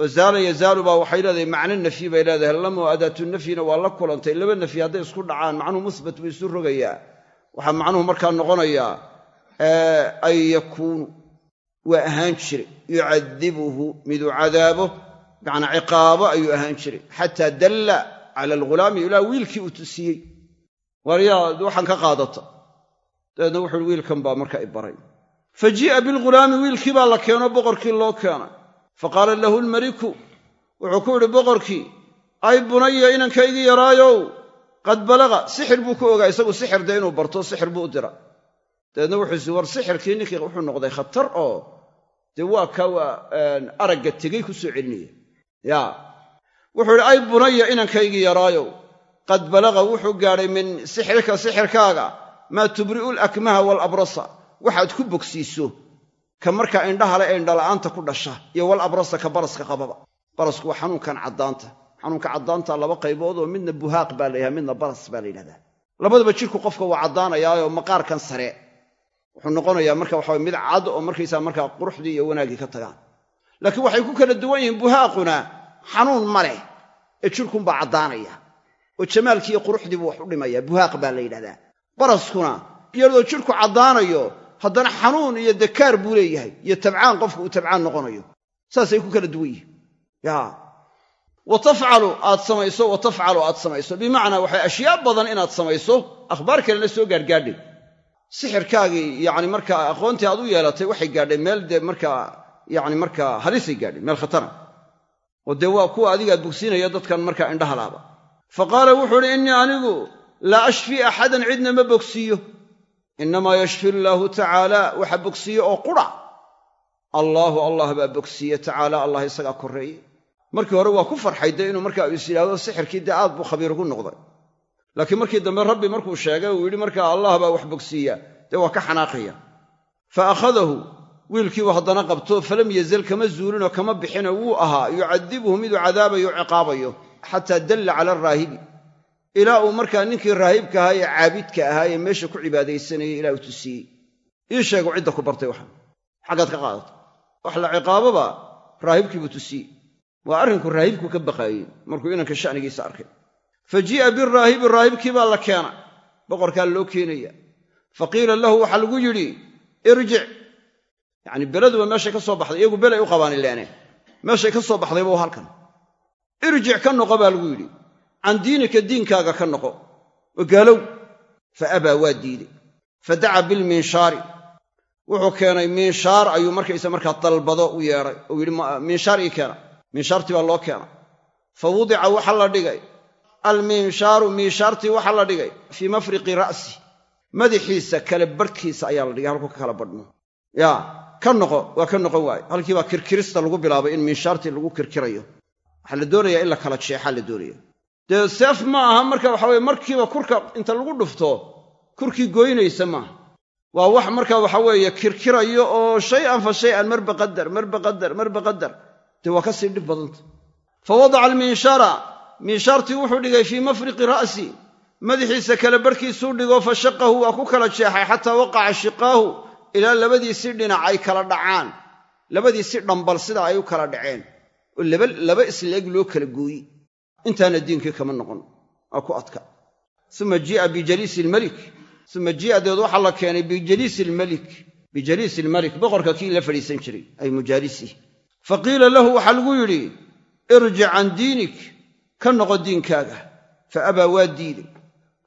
oo zaala yazaalu baa waxay leedahay macno nafyi bay leedahay. Lamoo adaatu nafyina waa la kulantay. Laba nafyi hadday isku dhacaan macnuhu musbat buu isu rogayaa. Waxaa macnuhu markaa noqonayaa ay yakuunu waa ahaan jiray. Yucadibuhu miduu cadaabo macnaa ciqaabo ayuu ahaan jiray. Xataa dalla cala alghulaami ilaa wiilkii uu tusiyey. Waaryaa waxaan ka qaadata dabeedna wuxuuhi wiilkan baa markaa i baray. Fa jii'a bilghulaami wiilkii baa la keeno boqorkii loo keenay fa qaala lahu lmeliku wuxuu ku yidhi boqorkii ay bunaya inankaygii yaraayow qad balaqa sixir buu ku ogaa isagu sixir dee inuu barto sixir buu u dira. Dabeedna wuxuu isi war sixirkii ninkii wuxuu noqday khatar oo dee waa ka waa aragga tegey ku soo celinaya yaa wuxuu yidhi ay bunaya inankaygii yaraayow qad balaqa wuxuu gaadhay min sixrika sixirkaaga maa tubri'u lakmaha waalabrasa waxaad ku bogsiiso ka markaa indhaha le ee indhala'aanta ku dhasha iyo wal abrasa ka baraska qababa. Barasku waa xanuunkan caddaanta. Xanuunka caddaanta laba qaybood oo midna buhaaq baa la yidhaha midna baras baa la yidhahdaa. Labadaba jidhku qofka waa caddaanayaayoo maqaarkan sare. Wuxuu noqonayaa marka waxaa mid cad oo markaysaa markaa quruxdii iyo wanaaggii ka tagaan. Laakiin waxay ku kala duwan yihiin buhaaquna xanuun ma leh ee jidhkunbaa caddaanaya. Oo jamaalkii iyo quruxdiibu wax u dhimaya buhaaq baa la yidhahdaa. Baraskuna iyadoo jidhku caddaanayo haddana xanuun iyo dakaar buu leeyahay iyo tabcaan qofku uu tabcaan noqonayo. Saasay ku kala duwan yihiin. Ya wa tafcalu aad samayso wa tafcalu samayso. Bimacnaa waxay ashyaa badan inaad samayso akhbaar kalena soo gaargaadhay sixirkaagii yacni markaa aqoontii aad u yeelatay waxay gaadhay meel dee markaa yacni markaa halisay gaadhay meel khatara. Oo dee waa kuwa adigaa bogsiinaya dadkan markaa indhahalaaba fa qaala wuxuu uhi innii anigu laa ashfii axadan cidna ma bogsiiyo innamaa yashfi allaahu tacaala waxa bogsiiye oo qura allaahu allah baa bogsiiye tacaala allah isagaa korreeye markii hore waa ku farxay dee inuu markaa is yidhaahdo sixirkii dee aad buu khabiir ugu noqday laakiin markii dambe rabbi markuu sheegay uu yidhi markaa allah baa wax bogsiiya dee waa ka xanaaqaya fa akhadahu wiilkiibuu haddana qabto falam yazal kama zuulinoo kama bixinoo wuu ahaa yucadibuhu miduu cadaabayo ciqaabayo xataa dalla cala araahibi ilaa uu markaa ninkii raahibka ahaa ee caabidka ahaa ee meesha ku cibaadaysanayay ilaa uu tusiyey. Ii sheegu cidda ku bartay waxan. Xaggaad ka qaadata wax la ciqaaboba raahibkiibuu tusiyey. Waa arrinku raahibku ka baqaayey markuu inanka sha'nigiisa arkay. Fa jii'a biraahibi raahibkii baa la keena boqorkaa loo keenaya. Fa qiila lahu waxaa lagu yidhi irjic. Yacni beladuba meeshay ka soo baxday iyagu belay u qabaan ileene meeshay ka soo baxdayba waa halkan. Irjic ka noqo baa lagu yidhi can diinika diinkaaga ka noqo. Oo gaalow fa abaa waa diidey fa daca bilminshaari wuxuu keenay miinshaar ayuu markaysa markaa dalbado u yeedhay ou yidhi miinshaar ii keena. Miinshaartii baa loo keena fa wudica waxa la dhigay. Almiinshaaru miinshaartii waxa la dhigay. Fii mafriqi ra'si. Madaxiisa kale barhkiisa ayaa la dhigay halku ka kala badhno. Yaa ka noqo waa ka noqon waaye halkii baa kirkirista lagu bilaabay in miinshaartii lagu kirkirayo. Waxaa la doonayaa in la kala jeexaa la doonaya dee seef ma aha marka waxa weye markiiba kurka inta lagu dhufto kurkii goynaysa maaha. Waa wax marka waxa weeye kirkirayo oo shay-an fa shay-an marba qadar marba qadar marba qadar. Dee waa ka sii dhib badanta fa wadaca almiinshaara miinshaartii wuxuu dhigay fii mafriqi ra'si. Madaxiisa kale barhkiisuu dhigo fa shaqahu waa ku kala jeexay xataa waqaca shiqaahu ilaa labadiisii dhinac ay kala dhacaan. Labadiisii dhambal sida ay u kala dhaceen. Oo laba isleeg loo kala gooyi intaana diinkii kama noqon. Waa ku adka. Uma jii'a bijaliisi ilmelik uma jii'a dabeed waxaa la keenay bijaliisi ilmelik bijaliisi ilmelik boqorka kii la fadhiisan jiray ay mujaalisihi fa qiila lahu waxaa lagu yidhi irjic can diinik ka noqo diinkaaga. Fa abaa waa diiday.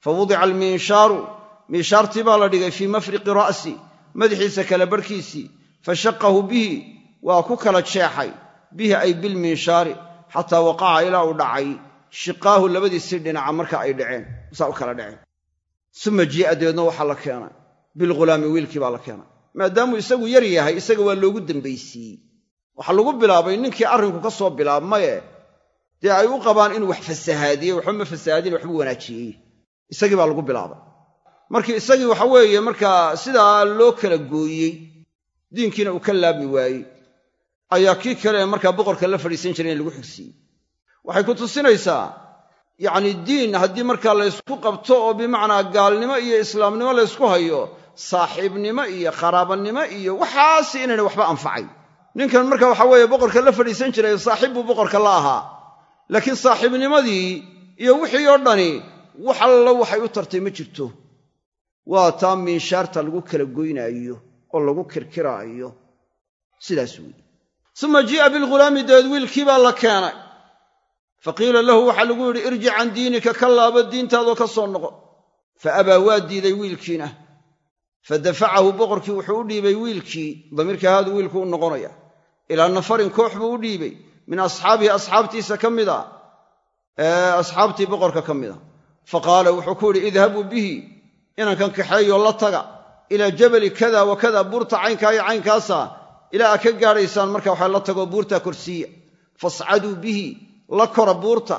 Fa wudica almiinshaaru miishaartii baa la dhigay fii mafriqi ra'si madaxiisa kale barhkiisii fa shaqahu bihi waa ku kala jeexay. Bihi ay bilmiinshaari xataa waqaca ilaa uu dhacay shiqaahu labadiisii dhinaca marka ay dhaceen saa u kala dhaceen. Suma jii'a dabeedna waxaa la keenay. Bilghulaami wiilkii baa la keenay. Maadaamuu isagu yar yahay isaga waa loogu dambaysiiyey waxaa lagu bilaabay ninkii arrinku ka soo bilaabmaye dee ay u qabaan inuu wax fasahaadiyey waxba ma fasahaadin waxbuu wanaajiyey. Isagii baa lagu bilaabay. Markii isagii waxa weeye markaa sidaa loo kala gooyey diinkiina uu ka laabmi waayey ayaa kii kale markaa boqorka la fadhiisan jiray in lagu xigsiiyey waxay ku tusinaysaa yacni diin haddii markaa laysku qabto oo bimacnaa gaalnimo iyo islaamnimo laysku hayo saaxiibnimo iyo qaraabanimo iyo waxaasi inayna waxba anfacay. Ninkan marka waxa weeye boqorka la fadhiisan jiray saaxiib buu boqorka la ahaa. Laakiin saaxiibnimadii iyo wixii oo dhani wax allo waxay u tartay ma jirto. Waa taa miinshaarta lagu kala goynaayo oo lagu kirkiraayo. Sidaas weeye. Suma jii'a bilghulaami dabeed wiilkii baa la keenay fa qiila lahu waxaa lagu yidhi irjic can diinika ka laabo diintaadoo ka soo noqo. Fa abaa waa diiday wiilkiina. Fa dafacahu boqorkii wuxuu u dhiibay wiilkii damiirka haadu wiilku u noqonaya. Ilaa nafarin koox buu u dhiibay. Min asxaabihi asxaabtiisa ka mid a ee asxaabtii boqorka ka mid a fa qaala wuxuu ku yidhi idhabuu bihi inankan kaxeeyoo la taga. Ilaa jabali kada wa kada buurta caynkaa iyo caynkaasa. Ilaa aad ka gaadhaysaan marka waxa la tagoo buurtaa korsiiya fascaduu bihi la kora buurta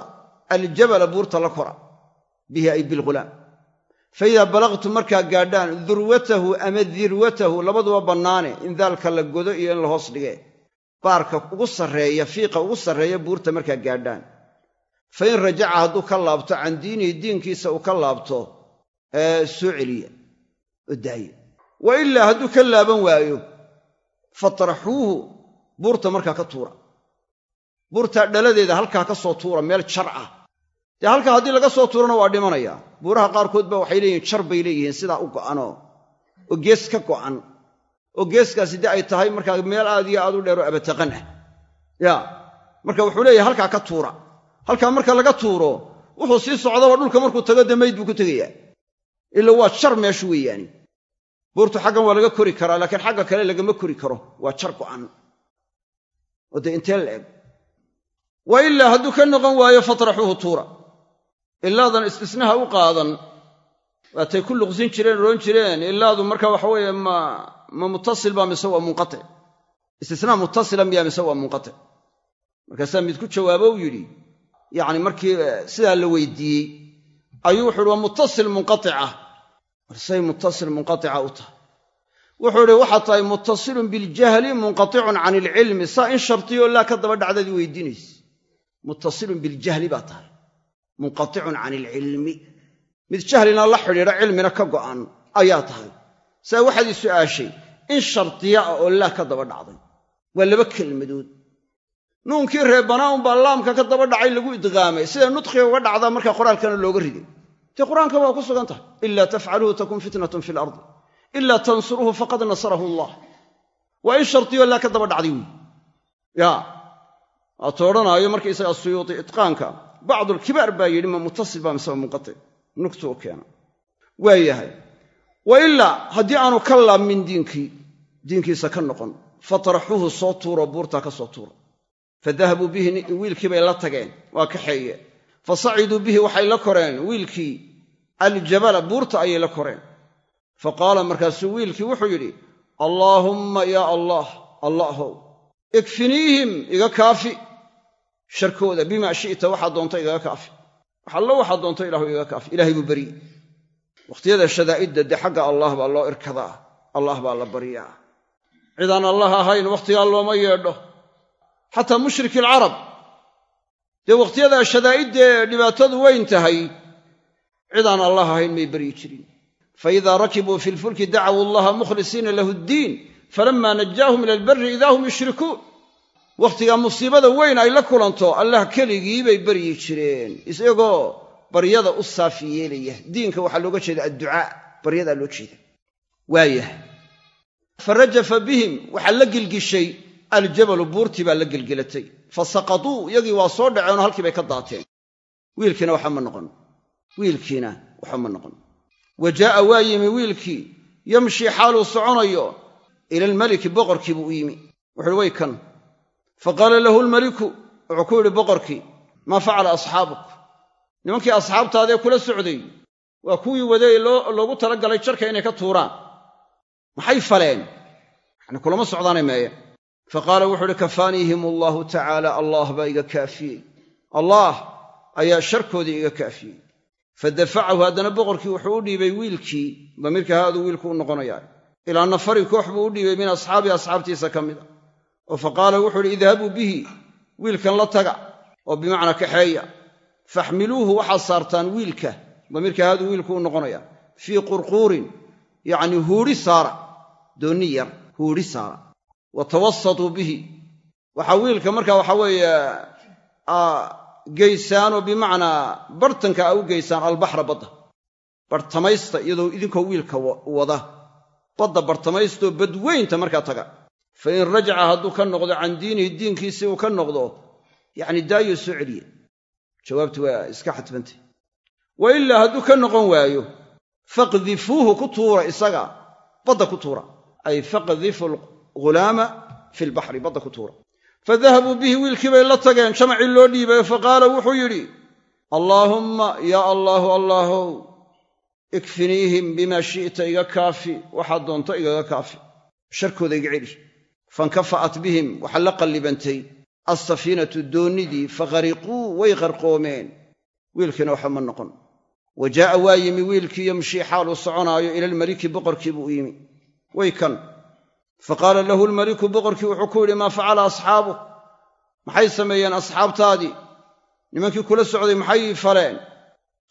aljabala buurta la kora bihi ay bilghulaam fa idaa balaqtum markaa gaadhaan durwatahu ama dirwatahu labaduba bannaane in daalka la godo iyo in la hoos dhige baarka ugu sarreeya fiiqa ugu sarreeya buurta markaa gaadhaan. Fa in rajaca hadduu ka laabto can diinihi diinkiisa uu ka laabto soo celiya oo daaya wa ilaa hadduu ka laaban waayo fatraxuuhu buurta markaa ka tuura buurtaa dhaladeeda halkaa ka soo tuura meel jar ah. Dee halkaa haddii laga soo tuurana waa dhimanayaa buuraha qaarkood ba waxay leeyihiin jar bay leeyihiin sidaa u go'anoo oo gees ka go'an. Oo geeskaasi dee ay tahay markaa meel aad iyo aad u dheeroo abataqan ah. Yaa marka wuxuu leeyahay halkaa ka tuura. Halkaa marka laga tuuro wuxuu sii socdaba dhulka markuu tago dee mayd buu ku tegayaa. Ila waa jar meeshu weeyaani. Buurtu xaggan waa laga kori karaa laakiin xagga kale lagama kori karo. Waa jar go'an. Oo dee intee la eg wa ilaa hadduu ka noqon waayo fatraxuuhu tuura. Ilaadan istisnaha u qaadan waatay ku luqsin jireen odhan jireen ilaadu marka waxa weeye ma ma mutasil baa mise waa munqatic istisnaa mutasila miyaa mise waa munqatic markaasaa mid ku jawaabo u yidhi yacni markii sidaa la weydiiyey ayuu wuxu uhi waa muttasil munqaticah marsay muttasil munqatica u tahay. Wuxuu idhi waxaad tahay muttasilun biljahli munqaticun can ilcilmi saa in shartiyo laa ka daba dhacdadii weydiinayse muttasilun biljahli baa tahay. Munqaticun can ilcilmi mid jahlina la xidhiidha cilmina ka go'an ayaa tahay. Saa waxaad i su'aashay in shardiya ah oo laa ka daba dhacday. Waa laba kelmadood. Nuunkii reebanaa unbaa laamka ka daba dhacay lagu idqaamay. Sida nudqiga uga dhacdaa markaa qoraalkana looga riday. Dee qur'aanka waa ku sugan tahay. Ilaa tafcaluhu takun fitnatun fi lardi ilaa tansuruhu faqad nasarahu allah. Waa in shardiyo laa ka daba dhacday wey ya waatuu odhanaayo markaysagaa suyuudi itqaanka bacdulkibaar baa yidhi ma mutasil baa mise munqatic nugtu u keena. Waa wa ilaa haddii aanu ka laabmin diinkii diinkiisa ka noqon fatraxuuhu soo tuuro buurtaa ka soo tuura fadahabuu bihi wiilkii bay la tageen waa kaxeeye fa saciduu bihi waxay la koreen wiilkii aljabala buurta ayay la koreen. Fa qaala markaasuu wiilkii wuxuu yidhi allaahumma yaa allah allahow ikfiniihim iga kaafi sharkooda bimaa shi'ta waxaad doonto igaga kaafi. Wax allo waxaad doonto ilahu igaga kaafi. Ilaahay buu berye wakhtiyada shadaa'idda dee xagga allah baa loo irkadaa. Allah baa la baryaa cidaan allah ahayn wakhtigaa looma yeedho. Xataa mushriki alcarab dee wakhtiyadaa shadaa'iddae dhibaatadu weyn tahay cidaan allah ahayn may baryi jirin. Faidaa rakibuu fi lfulki dacawu allaha mukhlisiina lahu ddiin falama najaahum ila albarri idaa hum yushrikuun wakhtigaa musiibada weyn ay la kulanto allah keligii bay baryi jireen. Isagoo baryada u saafi yeelaya. Diinka waxaa looga jeeda adducaa. Baryadaa loo jeeda. Waayah fa rajafa bihim. Waxaa la gilgishay. Aljabalu buurtii baa la gelgelatay fa saqatuu iyagii waa soo dhaceenoo halkii bay ka daateen. Wiilkiina waxa ma noqon. Wiilkiina waxa ma noqon. Wa jaa'a waa yimi wiilkii. Yamshii xaaluu soconayo. Ila almeliki boqorkii buu u yimi. Wuxuuhi way kan fa qaala lahu almeliku wuxuu ku yidhi boqorkii maa facala asxaabuk? Nimankii asxaabtaadee kula socday waa kuwii waday loogu talagalay jarka inay ka tuuraan. Maxay faleen? Yani kulama socdaanay meeye. Fa qaala wuxuu uhi kafaaniihim allaahu tacaala allah baa iga kaafiyey. Allaah ayaa sharkoodii iga kaafiyey. Fa dafacahu haddana boqorkii wuxuu u dhiibay wiilkii damiirka haaduu wiilku u noqonayaa. Ilaa nafarin koox buu u dhiibay min asxaabi asxaabtiisa ka mida oo fa qaala wuxuu uhi idhabuu bihi wiilkan la taga oo bimacnaa kaxeeya faxmiluuhu waxaad saartaan wiilka. Damiirka haaduu wiilku u noqonayaa fii qurquurin yacnii huudhi saara doonni yar huudhi saara wa tawasatuu bihi. Waxaa wiilka marka waxaa weeye geysaanoo bimacnaa bartanka a u geysaan albaxra badda. Barhtamaysta iyadoo idinkoo wiilka wada. Badda barhtamaystoo badweynta markaa taga fa in rajaca hadduu ka noqdo can diinihi diinkiisii uu ka noqdo yacni daayuu soo celiye jawaabtu waa iska xadfantay wa ilaa hadduu ka noqon waayo faqdifuuhu ku tuura isaga badda ku tuura ay faqdifu alghulaama fi lbaxri badda ku tuura fadahabuu bihi wiilkii bay la tageen jamacii loo dhiibayo faqaala wuxuu yidhi allaahumma yaa allaahu allaahow ikfiniihim bimaa shi'ta iga kaafi waxaad doonto igaga kaafi sharkooda iga celi fankafa'at bihim waxaa la qallibantay alsafiinatu doonnidii fakhariquu way qarqoomeen wiilkiina waxba ma noqon wa jaa'a waa yimi wiilkii yamshii xaaluu soconaayo ila almeliki boqorkii buu yimi way kan fa qaala lahu almeliku boqorkii wuxuu ku yidhi maa facala asxaabuk maxay sameeyeen asxaabtaadii nimankii kula socday maxay faleen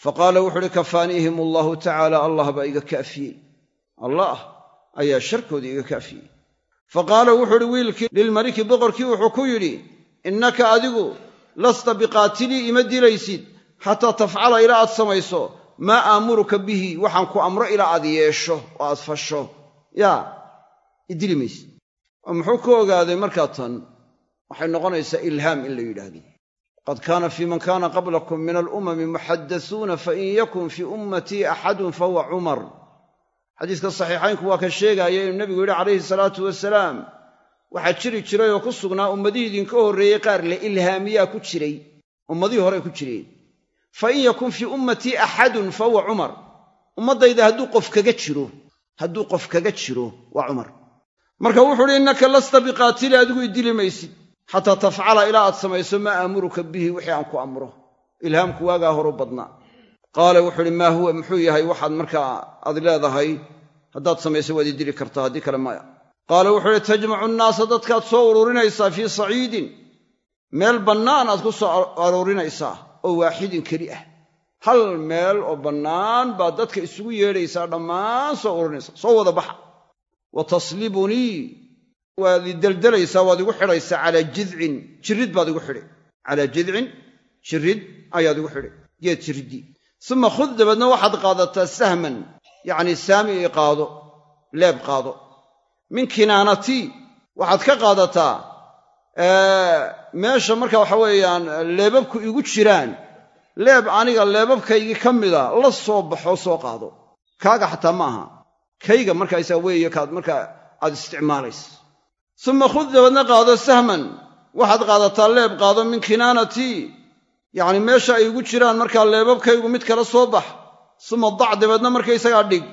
fa qaala wuxu uhi kafaaniihim allaahu tacaala allah baa iga kaafiyey allah ayaa sharkoodii iga kaafiyey fa qaala wuxuu uhi wiilkii lilmeliki boqorkii wuxuu ku yidhi innaka adigu lasta biqaatilii ima dilaysid xataa tafcala ilaa aad samayso maa aamuruka bihi waxaan ku amro ilaa aad yeesho oo aad fasho. Yaa idili maysid. Oo muxuu ku ogaaday markaa tan waxay noqonaysaa ilhaam in la yidhaahdo. Qad kaana fii man kaana qablakum min alumami muxaddasuuna fain yakun fii ummatii axadun fahuwa cumar xadiiska saxiixaynku waa ka sheegaaya inuu nebigu yidhi calayhi salaatu wasalaam waxaa jiri jiray oo ku sugnaa ummadihii idinka horreeyey qaar la ilhaamiyaa ku jiray ummadihii hore ku jireen. Fa in yakun fii ummatii axadun fa huwa cumar. Ummaddayda hadduu qof kaga jiro hadduu qof kaga jiro waa cumar. Marka wuxuu uhi innaka lasta biqaatili adigu idili maysid. Xataa tafcala ilaa aad samayso maa aamuruka bihi wixii aan ku amro. Ilhaamku waagaa horu badnaa qaala wuxuu uhi maa huwa? Muxuu yahay waxaad markaa aad leedahay haddaad samayso waad idili kartaa haddii kale maya. Qaala wuxuu uhi tajmacu nnaasa dadkaad soo ururinaysaa fii saciidin. Meel bannaan aad ku soo aruurinaysaa oo waaxidin keli ah. Hal meel oo bannaan baad dadka isugu yeedhaysaa dhammaan soo ururinaysaa soo wada baxa. Wa taslibunii waad ideldelaysaa waad igu xidhaysaa calaa jidcin jirrid baad igu xidhi calaa jidcin jirrid ayaad igu xidhi geed jirriddii uma khud dabeedna waxaad qaadataa sahman yacnii saami i qaado leeb qaado min kinaanatii waxaad ka qaadataa meesha marka waxa weeyaan leebabku igu jiraan leeb aniga leebabkaygii ka mida la soo baxoo soo qaado kaaga xataa ma aha kayga markaysaa weeye kaad markaa aad isticmaalaysa uma khud dabeedna qaado sahman waxaad qaadataa leeb qaado min kinaanatii yacni meesha ay igu jiraan markaa leebabkaygu mid kala soo bax suma dac dabeedna markaysagaa dhig.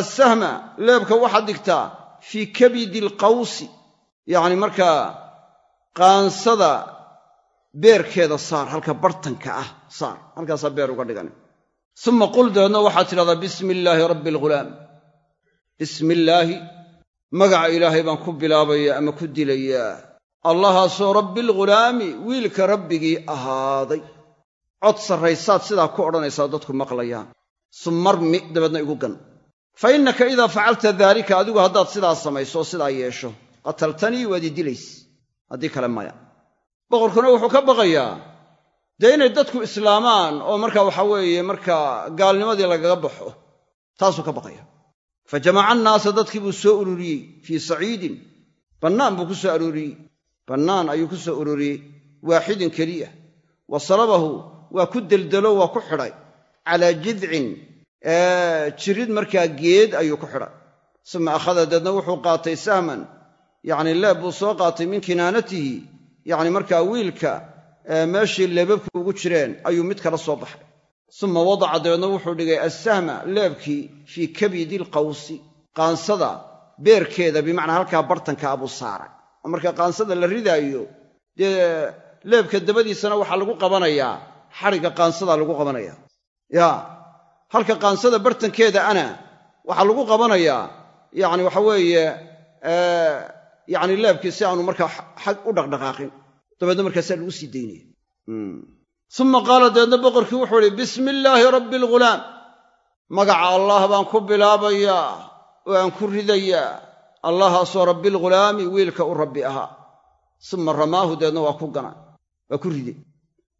Assahma leebka waxaad dhigtaa fii kabidi alqawsi. Yacni markaa qaansada beerkeeda saar halka bartanka ah saar halkaasaa beer uga dhigan suma qul dabeedna waxaad tidhahdaa bismi illaahi rabbi alghulaam bismi illaahi magaca ilaahay baan ku bilaabayaa ama ku dilayaa. Allahaasoo rabbialghulaami wiilka rabbigii ahaaday cod sarraysaad sidaa ku odhanaysaa dadku maqlayaan. Sumarmi dabeedna igu gan fa innaka idaa facalta daalika adigu haddaad sidaa samayso sidaa yeesho. Qataltanii waad dilays. Haddii kale maya. Boqorkuna wuxuu ka baqayaa dee inay dadku islaamaan oo marka waxa weeye markaa gaalnimadii lagaga baxo. Taasuu ka baqaya fa jamaca annaasa dadkii buu soo ururiyey fii saciidin. Bannaan buu ku soo arooriyey bannaan ayuu ku soo ururiyey. Waaxidin keliya. Wa salabahu waa ku deldelo waa ku xidhay. Calaa jidcin jirid markaa geed ayuu ku xidhay. Suma akhada deedna wuxuu qaatay sahman. Yacni leeb buu soo qaatay min kinaanatihi. Yacni markaa wiilka meeshii leebabku ugu jireen ayuu mid kala soo baxay. Suma wadaca dabeedna wuxuu dhigay assahma leebkii fii kabidi alqawsi qaansada beerkeeda bimacnaa halkaa bartanka abuu saaray marka qaansada la ridaayo dee leebka dabadiisana waxaa lagu qabanayaa xadhigga qaansadaa lagu qabanayaa yaa halka qaansada bartankeeda ana waxaa lagu qabanayaa yacni waxa weeye yacni leebkii si aanu markaa xag u dhaqdhaqaaqin. Dabeedna markaasaa lagu sii daynaya. Uma qaala dabeedna boqorkii wuxuu idhi bismi illaahi rabbi alghulaam magaca allah baan ku bilaabayaa oo aan ku ridayaa allahaasoo rabbialghulaami wiilka u rabbi ahaa. Suma ramaahu dabeedna waa ku gana waa ku riday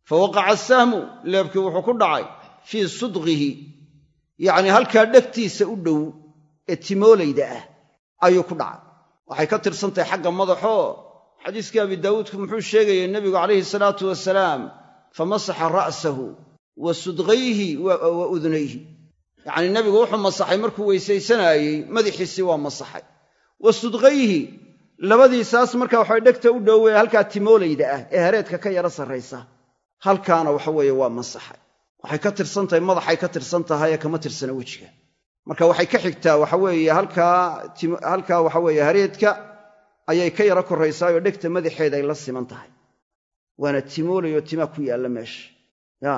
fa waqaca asahmu leebkii wuxuu ku dhacay fii sudqihi yacnii halkaa dhegtiisa u dhow ee timoolayda ah ayuu ku dhacay waxay ka tirsantahay xagga madaxoo xadiiskii abi daawuudku muxuu sheegayay nebigu calayhi salaatu wasalaam famasaxa ra'sahu wa sudqayhi wa udnayhi yacnii nebigu wuxuu masaxay markuu weysaysanaayey madaxiisii waa masaxay wa sudqayhi labadiisaas marka waxay dhegta u dhowee halkaa timoolayda ah ee hareedka ka yara sarraysa halkaana waxa weeye waa masaxay. Waxay ka tirsan tahay madaxay ka tirsan tahay ee kama tirsana wejiga. Marka waxay ka xigtaa waxa weeye halkaa waxa weeye hareedka ayay ka yara korraysaayoo dhegta madaxeeda ay la siman tahay. Waana timoolayoo timaa ku yaalla meesha ya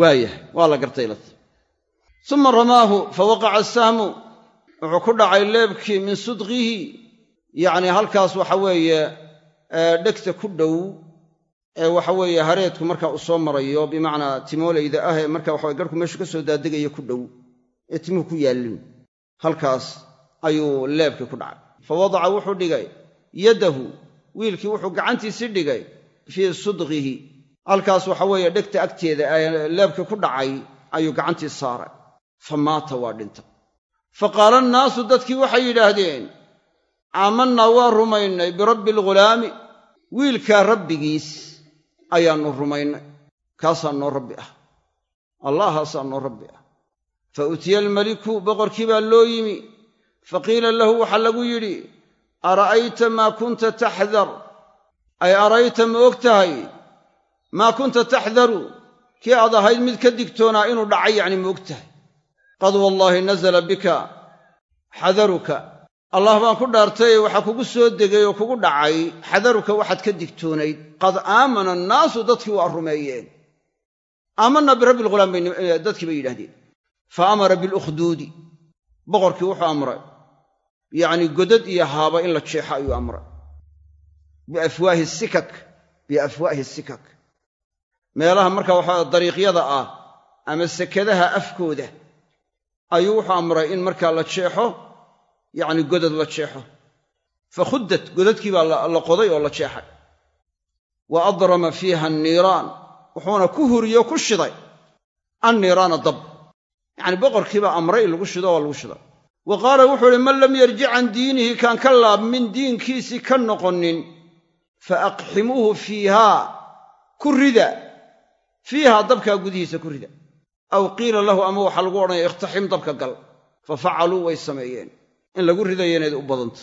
waayahay waa la gartay lat suma ramaahu fa waqaca asahmu wuxuu ku dhacay leebkii min sudqihi. Yacni halkaas waxa weeye dhegta ku dhow ee waxa weeye hareedku marka uu soo marayo bimacnaa timoolayda ah ee marka waxawe garhku meeshu ka soo daadegaya ku dhow ee timuhu ku yaallin. Halkaas ayuu leebkii ku dhacay. Fa wadaca wuxuu dhigay yaddahu wiilkii wuxuu gacantiisii dhigay fii sudqihi. Halkaas waxa weeye dhegta agteeda ee leebkii ku dhacay ayuu gacantii saaray. Fa maata waa dhintay fa qaala annaasu dadkii waxay yidhaahdeen aamannaa waa rumaynay birabbi alghulaami wiilkaa rabbigiis ayaannu rumaynay. Kaasaa noo rabbi ah. Allahaasaa noo rabbi ah. Fa utiya almeliku boqorkii baa loo yimi. Fa qiila lahu waxaa lagu yidhi ara'ayta maa kunta taxdar? Ay arayta ma og tahay? Maa kunta taxdaru? Kii aad ahayd mid ka digtoonaa inuu dhacay yacni ma og tahay. Qad wallaahi nazala bika xadaruka allah baan ku dhaartay waxaa kugu soo degay oo kugu dhacay xadaruka waxaad ka digtoonayd qad aamana annaasu dadkii waa rumeeyeen. Aamanna birabbi lghulaam bay dadkii bay yidhahdeen fa amara bilukhduudi boqorkii wuxuu amray. Yacnii godad iyo haaba in la jeexo ayuu amray. Biafwaahi sikak biafwaahi sikak. Meelaha marka waxaa dariiqyada ah ama sekadaha afkooda ayuu wuxuu amray in markaa la jeexo yacni godad la jeexo. Fa khuddat godadkii baa la qoday oo la jeexay. Wa adrama fiiha anniiraan wuxuuna ku huriyo ku shiday anniiraana dab. Yacni boqorkiibaa amray lagu shido waa lagu shiday. Wa qaala wuxuu uhi man lam yarjic can diinihi kaan ka laabmin diinkiisii ka noqonin fa aqximuuhu fiihaa ku rida. Fiihaa dabkaa gudihiisa ku rida. Aw qiila lahu ama waxaa lagu odhanaya ikhtaxim dabka gal. Fa facaluu way sameeyeen in lagu ridaya inayd u badanta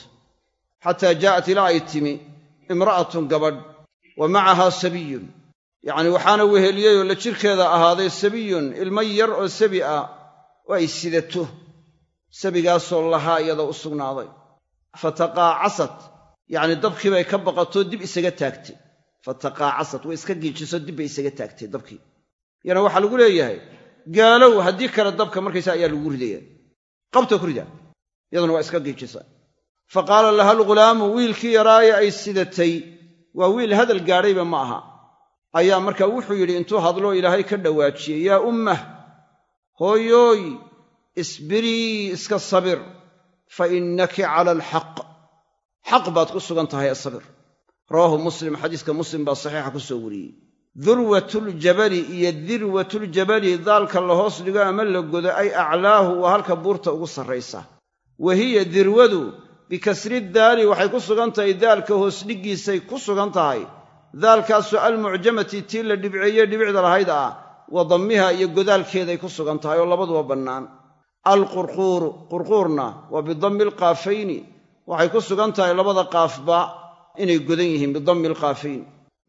xataa jaa'at ilaa ay timi imra'atun gabadh wa macahaa sabiyun. Yacnii waxaana weheliyey oo la jirkeeda ahaaday sabiyun ilmo yar oo sabi ah oo ay sidato. Sabigaasoo lahaa iyadoo u sugnaaday. Fataqaacasat yacnii dabkii bay ka baqatoo dib isaga taagtay. Fataqaacasat way iska giijiso dib bay isaga taagtay dabkii. Yana waxaa lagu leeyahay gaalow haddii kale dabka markaysa ayaa lagu ridaya qabta ku rida iyaduna waa iska giijisa fa qaala laha alghulaamu wiilkii yaraaye ay sidatay. Waa wiil hadal gaadhayba ma aha. Ayaa markaa wuxuu yidhi intuu hadloo ilaahay ka dhawaajiyey yaa ummah hooyooy isbirii iska sabir fa innaki cala alxaq xaq baad ku sugan tahay asabir rawaahu muslim xadiiska muslim baa saxiixa ku soo wariyey. Durwatuljabali iyo dirwatuljabali daalka la hoos dhigo ama la godo ay aclaahu waa halka buurta ugu sarraysa wa hiya dirwadu bikasri daali waxay ku sugan tahay daalka hoosdhiggiisay ku sugan tahay. Daalkaasoo almucjamati tii la dhibceeye dhibicda lahayd ah wa dammiha iyo godaalkeeday ku sugan tahay oo labaduba bannaan. Alqurquuru qurquurna waa bidammi alqaafayni waxay ku sugan tahay labada qaafba inay godan yihiin bidammi alqaafayn.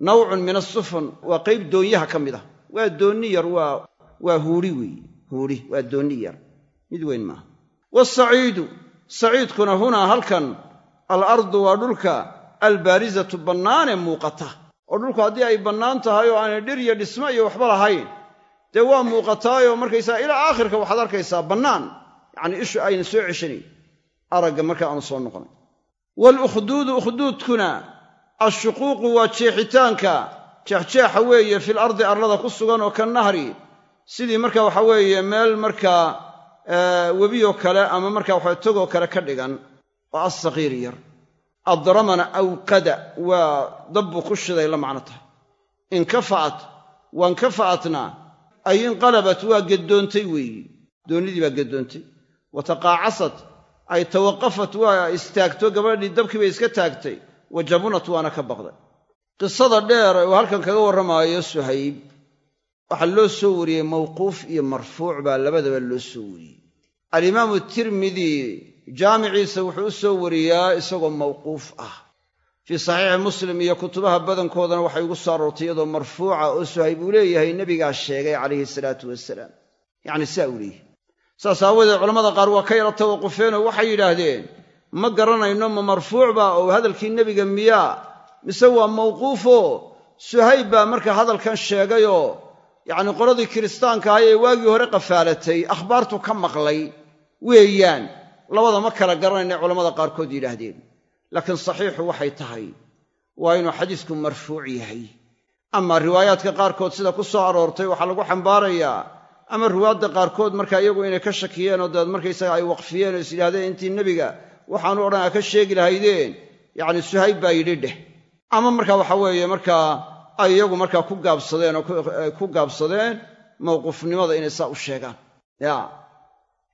Nawcun min asufun waa qayb doonyaha ka mid ah. Waa doonni yar waa huudhi weeye huudhi yar. Mid weyn waasaciidu saciidkuna hunaa halkan alardu waa dhulka albaarizatu bannaanee muuqata oo dhulku haddii ay bannaan tahay oo aanay dhir iyo dhismo iyo waxba lahayn dee waa muuqataayoo markaysaa ilaa aakhirka waxaad arkaysaa bannaan yacnii ishu ayna soo ceshanayn aragga markaa aanu soo noqonay walukhduudu ukhduudkuna ashuquuqu waa jeexitaanka jeexjeexa weeye fil ardi arlada ku sugan oo ka nahri sidii marka waxa weeye meel markaa webiyoo kale ama markaa waxa togoo kale ka dhigan oo assaqiir yar. Adramana awqada waa dabbu ku shiday la macno tahay. Inkafa'at waankafa'atna ay inqalabat waa geddoontay weeyi. Doonnidii baa geddoontay wa taqaacasat ay tawaqafat waa istaagto gabadhii dabkii bay iska taagtay. Wa jabunat waana ka baqday. Qisada dheer halkan kaga warramaayo suhayb waxaa loo soo wariyey mawquuf iyo marfuuc baa labadaba loo soo wariyey. Alimaamu tirmidi jaamiciisa wuxuu u soo wariyaa isagoo mawquuf ah. Fii saxiixi muslim iyo kutubaha badankoodana waxay ugu soo aroortay iyadoo marfuuca oo suhayb uu leeyahay nebigaa sheegay calayhi salaatu wasalaam yacni saa uu leeyahay. Saas aawadeed culamada qaar waa ka yara tawaqufeenoo waxay yidhaahdeen ma garanayno ma marfuuc baa oo hadalkii nebiga miyaa? Mise waa mawquufoo suhayb baa marka hadalkan sheegayoo yacnii qoladii kiristaanka ahay ee waagii hore qafaalatay akhbaartu ka maqlay weeyaan. Labada ma kala garanayna culammada qaarkood yidhaahdeen. Laakiin saxiixu waxay tahay waa inuu xadiisku marfuuc yahay. Amaa riwaayaadka qaarkood sida ku soo aroortay waxaa lagu xambaarayaa ama riwaadda qaarkood markaa iyagu inay ka shakiyeen oo dabeed markaysaga ay waqfiyeen oo is yidhahdeen intii nebiga waxaanu odhan a ka sheegi lahaydeen. Yacni suhayb baa yidhi dheh. Ama marka waxa weeye markaa ay iyagu markaa ku gaabsadeen oo ku gaabsadeen mawquufnimada inay saa u sheegaan. Ya.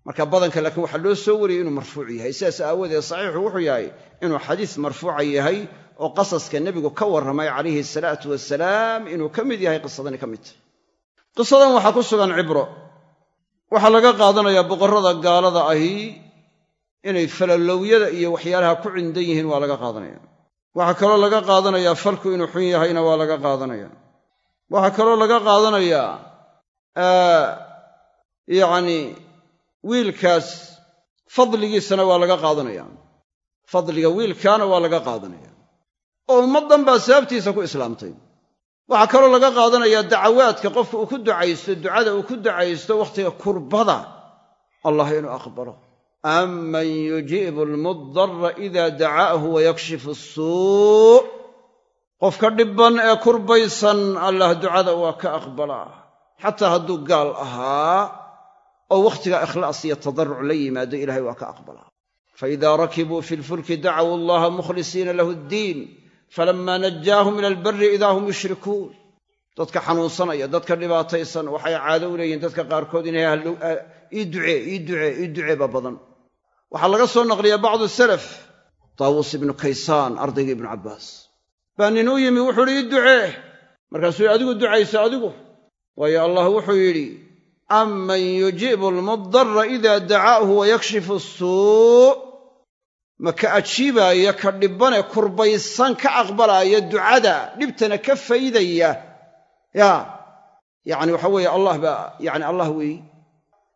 Marka badanka laakiin waxaa loo soo wariyey inuu marfuuc yahay. Sidaas aawadeed saxiixu wuxuu yahay inuu xadiis marfuuca yahay oo qasaska nebigu ka warramay calayhi salaatu wasalaam inuu ka mid yahay qisadani ka mid. Tahy qisadan waxaa ku sugan cibro. Waxaa laga qaadanayaa boqorrada gaalada ahi inay falalowyada iyo waxyaalaha ku cindan yihiin waa laga qaadanaya waxaa kaloo laga qaadanayaa falku inuu xun yahayna waa laga qaadanaya waxaa kaloo laga qaadanayaa yacni wiilkaas fadligiisana waa laga qaadanaya fadliga wiilkaana waa laga qaadanaya oo ummaddan baa sababtiisa ku islaamtay. Waxaa kaloo laga qaadanayaa dacawaadka qofka uu ku ducaysto ducada uu ku ducaysto wakhtiga kurbada allah inuu aqbalo aman yujiibu almudara ida dacaahu wayakshifu asuu qofka dhibban ee kurbaysan allah ducada waa ka aqbalaa xataa hadduu gaal ahaa oo wakhtigaa ikhlaas iyo tadarruc la yimaado ilahay waa ka aqbalaa faida rakibuu fi lfulki dacawu allaha mukhlisiina lahu ddiin falama najaahum ila albari idaa hum yushrikuun dadka xanuunsanaya dadka dhibaataysan waxay caado u leeyihiin dadka qaarkood inay ii ducee ii ducee ii badan waxaa laga soo naqliyaa bacdu salaf. Taawuus ibnu kaysaan ardaygii ibnu cabbaas. Baa nin u yimi wuxuu uhi ii ducee markaasuu yidhi adigu ducaysa adigu. Waayo allah wuxuu yidhi aman yujiibu almudara ida dacaahu wayakshifu asuu ma ka ajiibaaya ka dhibbane kurbaysan ka aqbalaaya ducada dhibtana ka faydaya. Yaa yacni waxa weeye allah baa yani allah weeyi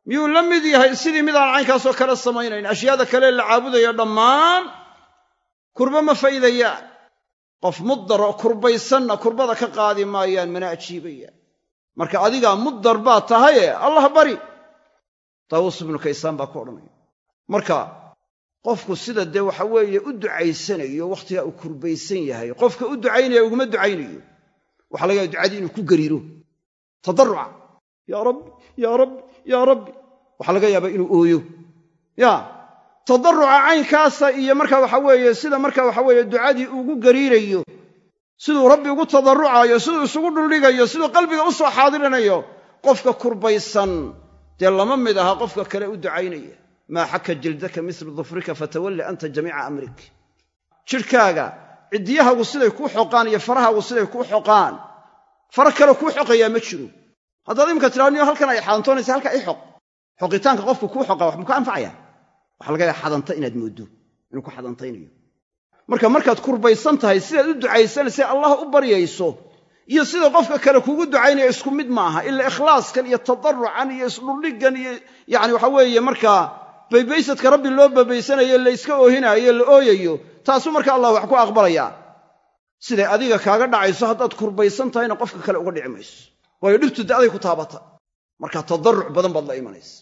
miyuu la mid yahay? Sidii midaan caynkaasoo kale samaynayn. Ashyaada kale la caabudayo dhammaan. Kurba ma faydayaan. Qof mudar oo kurbaysanna kurbada ka qaadi maayaan mana ajiibayaan. Marka adigaa mudar baa tahaye allah bari. Taawus ibnu kaysaan baa ku odhanaya. Marka qofku sida dee waxa weeye u ducaysanayo wakhtigaa uu kurbaysan yahay qofka u ducaynaya uguma ducaynayo waxa laga yaaba ducadii inuu ku gariiro. Tadarruca yaa rabbi yaa rabbi yaa rabbi waxaa laga yaabaa inuu ooyo. Ya tadarruca caynkaasa iyo marka waxa weeye sida marka waxa weeye ducadii ugu gariirayo siduu rabbi ugu tadarrucaayo siduu isugu dhuldhigayo siduu qalbiga u soo xaadirinayo qofka kurbaysan dee lama mid aha qofka kale u ducaynaya. Maa xaka jildaka mislu dufrika fatawalli anta jamiica amrik. Jidhkaaga ciddiyahaagu siday kuu xoqaan iyo farahaagu siday kuu xoqaan. Fara kale kuu xoqayaa ma jiro haddaad iminka tidhahdo halkan ay xadantoonaysa halka i xoq xoqitaanka qofku kuu xoqa wax muka anfacaya? Waxa laga xadanta inaad mooddo inuu ku xadantaynayo marka markaad kurbaysan tahay sidaad u ducaysanaysa allah u baryayso iyo sida qofka kale kuugu ducaynaya isku mid maaha ila ikhlaaskan iyo tadarrucan iyo isdhuldhiggan iyo yacni waxa weeye markaa baybaysadka rabbi loo babaysanayo la yska la ooyayo taasuu marka allah wax ku aqbalayaa siday adiga kaaga dhacayso haddaad kurbaysan tahayna qofka kale uga dhici mayso waayo dhibtu de aday ku taabata. Marka tadarruc badan baad la imanaysa.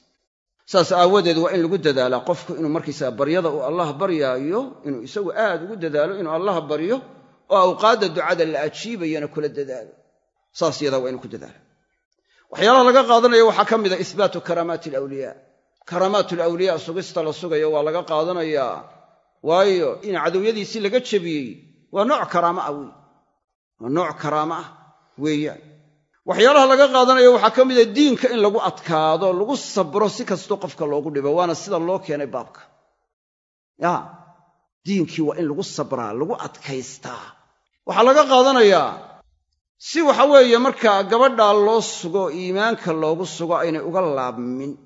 Saas aawadeed waa in lagu dadaalaa qofku inuu markaysaga baryada uu allah baryaayo inuu isagu aad ugu dadaalo inuu allah baryo oo awqaadda ducada la ajiibayana kula dadaalo. Saas yadaa waa inuu ku dadaalo. Waxyaalaha laga qaadanaya waxaa ka mida ihbaatu karaamaati alawliyaa karaamaat alawliyaa sugista la sugayo waa laga qaadanayaa waayo in cadowyadiisii laga jebiyey waa nooc karaama ah wey waa nooc karaama ah weeyaan waxyaalaha laga qaadanayo waxaa ka mida diinka in lagu adkaado lagu sabro si kastoo qofka loogu dhibo waana sida loo keenay baabka. Ya diinkii waa in lagu sabraa lagu adkaystaa. Waxaa laga qaadanayaa si waxa weeye markaa gabadhaa loo sugo iimaanka loogu sugo aynay uga laabmin.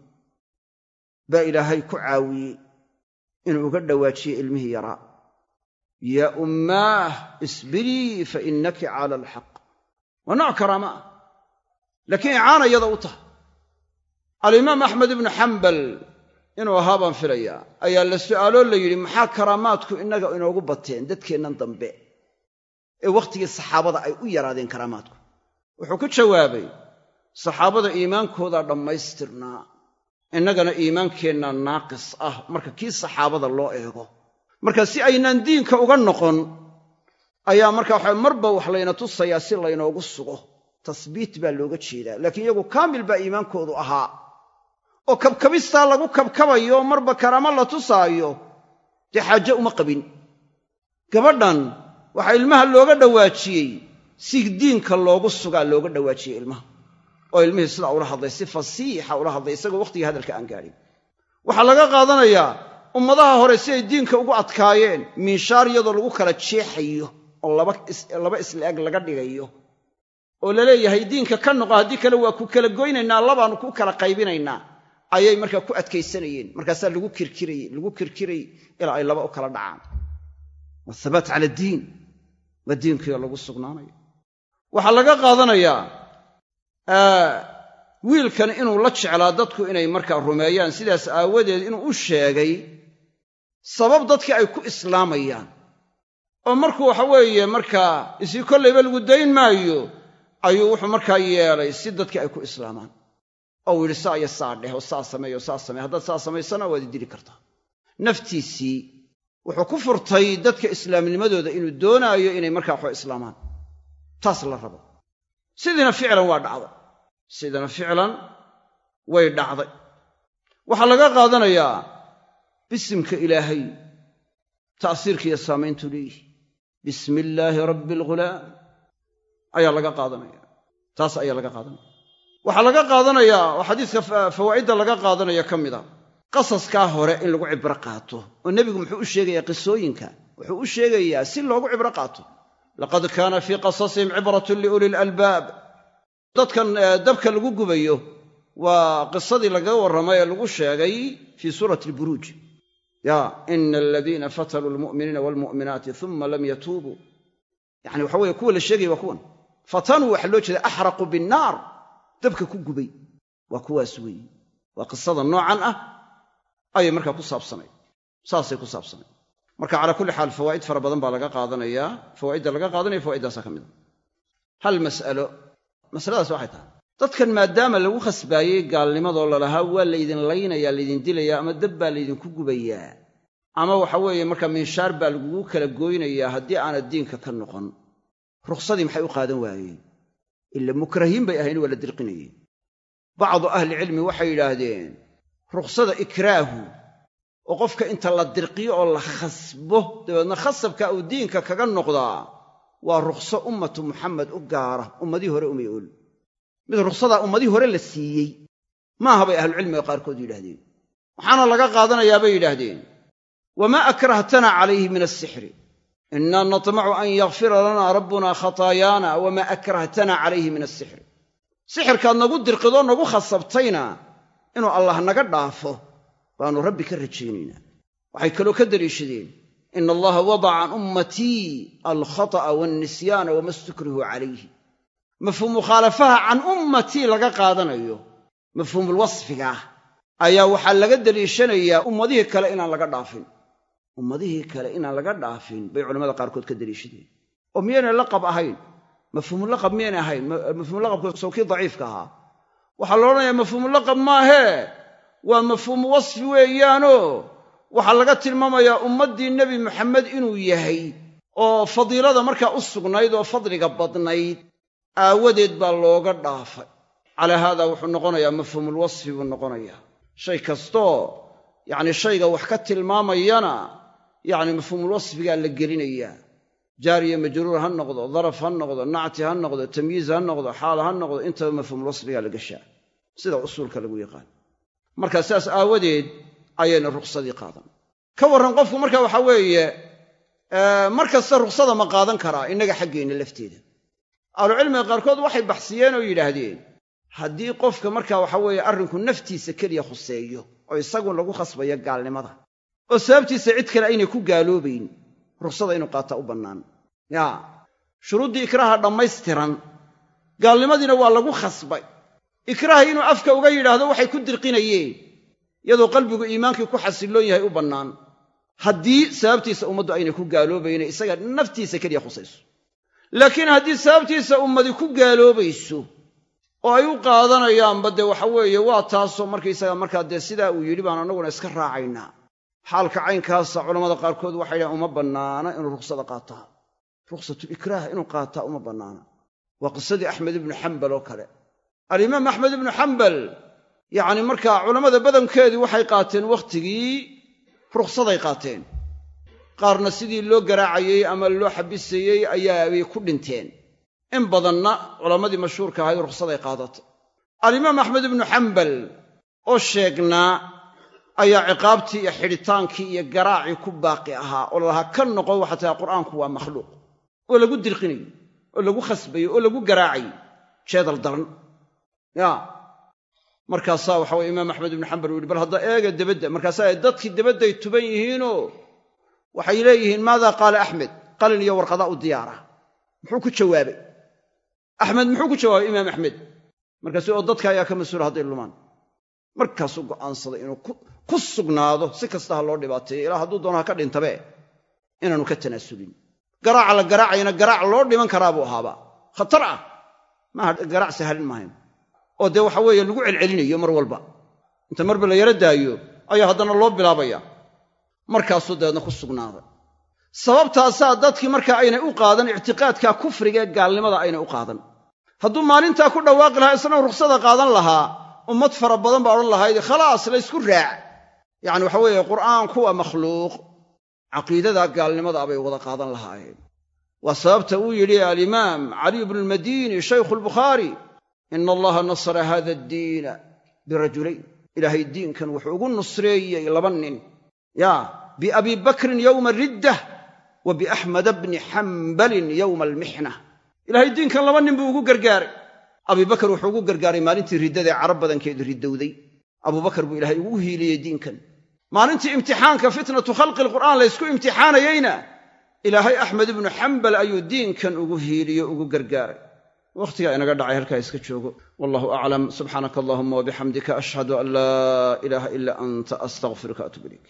Baa ilaahay ku caawiyey inuu uga dhowaajiyo ilmihii yaraa yaa ummaah isbirii fa innaki cala alxaq. Waa nooc karaama. ah laakiin icaana iyada u tahay. Alimaam axmed ibnu xambal inuu ahaa baan filayaa ayaa la su'aaloo la yidhi maxaa karaamaadku innaga inoogu bateen dadkeennan dambe ee wakhtigii saxaabada ay u yaraadeen karaamaadku? Wuxuu ku jawaabay saxaabada iimaankoodaa dhammaystirnaa innagana iimaankeenna naaqis ah marka kii saxaabada loo eego. Marka si aynaan diinka uga noqon ayaa marka waxa marba wax layna tusayaa si laynoogu sugo tasbiit baa looga jeedaa. Laakiin iyagu kaamil baa iimaankoodu ahaa. Oo kabkabistaa lagu kabkabayo marba karaamo la tusaayo dee xaaje uma qabin. Gabadhan waxaa ilmaha looga dhowaajiyey si diinka loogu sugaa looga dhowaajiyey ilmaha. Oo ilmihii sidaa ula hadlay si fasiixa ula hadlay isagoo wakhtigii hadalka aan gaadhin waxaa laga qaadanayaa ummadaha hore si ay diinka ugu adkaayeen miinshaar iyadoo lagu kala jeexayo oo laba isla-eg laga dhigayo oo la leeyahay diinka ka noqo haddii kale waa ku kala goynaynaa labaannu ku kala qaybinaynaa ayay markaa ku adkaysanayeen. Markaasaa lagu kirkirayey lagu kirkirayey ilaa ay laba u kala dhacaan. Wathabaat cala diin waa diinkiio lagu sugnaanayo. Waxaa laga qaadanayaa wiilkan inuu la jeclaa dadku inay markaa rumeeyaan. Sidaas aawadeed inuu u sheegay sabab dadkii ay ku islaamayaan. Oo markuu waxa weeye markaa isii kollayba lagu dayn maayo ayuu wuxuu markaa yeelay si dadkii ay ku islaamaan. Oo uu yidhi saa iyo saa dheh oo saa sameey oo saa samey haddaad saa samaysana waad idili kartaa naftiisii wuxuu ku furtay dadka islaamnimadooda inuu doonaayo inay markaa waxba islaamaan. Taas la rabo. Sidiina ficlan waa dhacday. Sidina ficlan way dhacday. Waxaa laga qaadanayaa bisimka ilaahay ta'siirka iyo saamayntuu leeyihi bismi illaahi rabbi alghulaam ayaa laga qaadanaya. Taas ayaa laga qaadanaya. Waxaa laga qaadanayaa oo xadiiska fawaa'idda laga qaadanaya ka mid a qasaskaa hore in lagu cibro qaato oo nebigu muxuu u sheegayaa qisooyinka wuxuu u sheegayaa si loogu cibro qaato. Laqad kaana fii qasasihim cibratun liuli lalbaab dadkan dabka lagu gubayo waa qisadii lagaga warramay ee lagu sheegay fii suurati alburuuj. Ya ina aladiina fatanuu almu'miniina waalmu'minaati uma lam yatuubuu. Yani waxa weye kuwa la sheegaya waa kuwan fatanuu waxaa loo jeeda axraqu binnaar. Dabka ku gubay. Waa kuwaas weeye waa qisada noocan ah. Ayay markaa ku saabsanay. Saasay ku saabsanay. Marka calaa kulli xaal fawaa'id fara badan baa laga qaadanayaa fawaa'idda laga qaadanaya fawa'iddaasaa ka mid a hal mas'alo. Masaladaas waxay tahay. Dadkan maadaama lagu khasbaayey gaalnimadoo lalahaa waa laydin laynayaa laydin dilayaa ama dab baa laydinku gubayaa. Ama waxa weeye marka minshaar baa lagugu kala gooynayaa haddii aanad diinka ka noqon rukhsadii maxay u qaadan waayeen? Ila mukrahiin bay ahayn waa la dirqinayeen. Bacdu ahlicilmi waxay yidhaahdeen rukhsada ikraahu oo qofka inta la dirqiyo oo la khasbo dabeedna khasabka uu diinka kaga noqdaa waa rukhso ummatu muxamed u gaara ummadii hore umay ool. Mid rukhsadaa ummadii hore la siiyey. Maaha bay ahlucilmiga qaarkood yidhahdeen waxaana laga qaadanayaa bay yidhaahdeen. Wamaa akrahtana calayhi min asixri innaa natmacu an yakfira lanaa rabbuna khataayaana wamaa akrahtana calayhi min asixri sixirkaad nagu dirqidoo nagu khasabtayna inuu allah naga dhaafo baannu rabbi ka rajaynaynaa waxay kaloo ka daliishadeen ina allaha wadaca can ummatii alkhata'a waalnisyaana wama stukrihu calayhi mafhuum mukhaalafaha can ummatii laga qaadanayo mafhuumulwasfigaah ayaa waxaa laga deliishanayaa ummadihii kale inaan laga dhaafin ummadihii kale inaan laga dhaafin bay culamada qaarkood ka deliishadeen oo miyaynay laqab ahayn mafhuumulaqab miyaynay ahayn mafhuumulaqabka sawkii daciifka ahaa. Waxaa la odhanayaa mafhuumulaqab maahee waa mafhuumu wasfi weeyaanoo waxaa laga tilmaamayaa ummaddii nebi maxamed inuu yahay oo fadiilada markaa u sugnayd oo fadliga badnayd aawadeed baa looga dhaafay. Calaa haadaa wuxuu noqonayaa mafhuumulwasfi buu noqonayaa. Shay kastoo yacni shayga wax ka tilmaamayana yacni mafhuumulwasfigaa la gelinayaa. Jaariya majruur ha noqdo daraf ha noqdo nacti ha noqdo tamyiiz ha noqdo xaal ha noqdo intaba mafhuumulwasfigaa la gashaa sida usuulka lagu yaqaan. Marka sidaas aawadeed ayayna rukhsadii qaadan. Ka warran qofku marka waxaa weeye mar kasta rukhsada ma qaadan karaa innaga xaggeenna lafteeda. Ahlucilmiga qaarkood waxay baxsiyeen oo yidhaahdeen haddii qofka marka waxa weeye arrinku naftiisa keliya khuseeyo oo isagun lagu khasbayo gaalnimada oo sababtiisa cid kale aynay ku gaaloobayn rukhsada inuu qaataa u bannaan. Yaa shuruuddii ikraaha dhammaystiran gaalnimadiina waa lagu khasbay. Ikraaha inuu afka uga yidhaahdo waxay ku dirqinayeen iyadoo qalbigu iimaankii ku xasilloon yahay u bannaan. Haddii sababtiisa ummaddu aynay ku gaaloobayne isaga naftiisa keliya khusayso. Laakiin haddii sababtiisa ummadi ku gaaloobayso oo ay u qaadanayaanba dee waxa weeye waa taasoo markaysaga markaa dee sidaa uu yidhi baan annaguna iska raacaynaa xaalka caynkaasa culammada qaarkood waxay dhahen uma bannaana inuu rukhsada qaataa. Rukhsatulikraah inuu qaataa uma bannaana. Waa qisadii axmed ibnu xambal oo kale. Alimaam axmed ibnu xambal yacni markaa culammada badankeedii waxay qaateen wakhtigii rukhsaday qaateen. Qaarna sidii loo garaacayey ama loo xabisayey ayaabay ku dhinteen. In badanna culammadii mashhuurka ahayd rukhsaday qaadatay alimaam axmed ibnu xambal oo sheegnaa ayaa ciqaabtii iyo xidhitaankii iyo garaacii ku baaqi ahaa oo lalahaa ka noqon waxaa qur'aanku waa makhluuq oo lagu dirqinayo oo lagu khasbayo oo lagu garaacay jeedal daran. Ya. Markaasaa waxa weye imaam axmed ibnu xambal uu yihi bal hadda eega debadda markaasaa dadkii debadday tuban yihiinoo waxay leeyihiin maadaa qaala axmed? Qalin iyo warqadaa u diyaara. Muxuu ku jawaabay. Axmed muxuu ku jawaabay imaam axmed. Markaasu oo dadka ayaa ka mas'uula hadday lumaan markaasuu go'aansaday inuu ku sugnaado si kasta ha loo dhibaateeyo ilaa hadduu doono ha ka dhintabe inaanu ka tanaasulin garaaca la garaacayana garaac loo dhiman karaa buu ahaaba. Khatar ah. Maaha garaac sahalin maahayn. Oo dee waxa weeye lagu celcelinayo mar walba. Inta marba la yaro daayo ayaa haddana loo bilaabaya. Markaasuu dabeedna ku sugnaaday. Sababtaasaa dadkii markaa aynay u qaadan ictiqaadka kufriga ee gaalnimada aynay u qaadan. Hadduu maalintaa ku dhawaaqi lahaa isna ruksada qaadan lahaa ummad fara badan baa odhan lahayd khalaas laysku raac. Yacni waxa weeye qur'aanku waa makhluuq caqiidada gaalnimadaa bay wada qaadan lahaayeen. Waa sababta uu yidhi alimaam caliy bnu lmadiini shaykhu lbukhaari ina allaha nasara hada addiina birajulayn. Ilaahay diinkan wuxuu ugu nusreeyey laba nin. Ya biabi bakrin yowma riddah wa biaxmada bni xambalin yowma almixna ilahay diinkan laba nin buu ugu gargaaray abibakar wuxuu ugu gargaaray maalintii riddadaee carab badankeedu riddowday. Abubakar buu ilaahay ugu hiiliyey diinkan. Maalintii imtixaanka fitnatu khalqi lqur'aan laysku imtixaanayeyna ilaahay axmed ibnu xambal ayuu diinkan ugu hiiliyo ugu gargaaray. Wakhtigaa inaga dhacay halkaa iska joogo. Wallahu aclam subxaanaka allahuma wabixamdika ashhadu an laa ilaaha ila anta astaqfiruka atub ilayk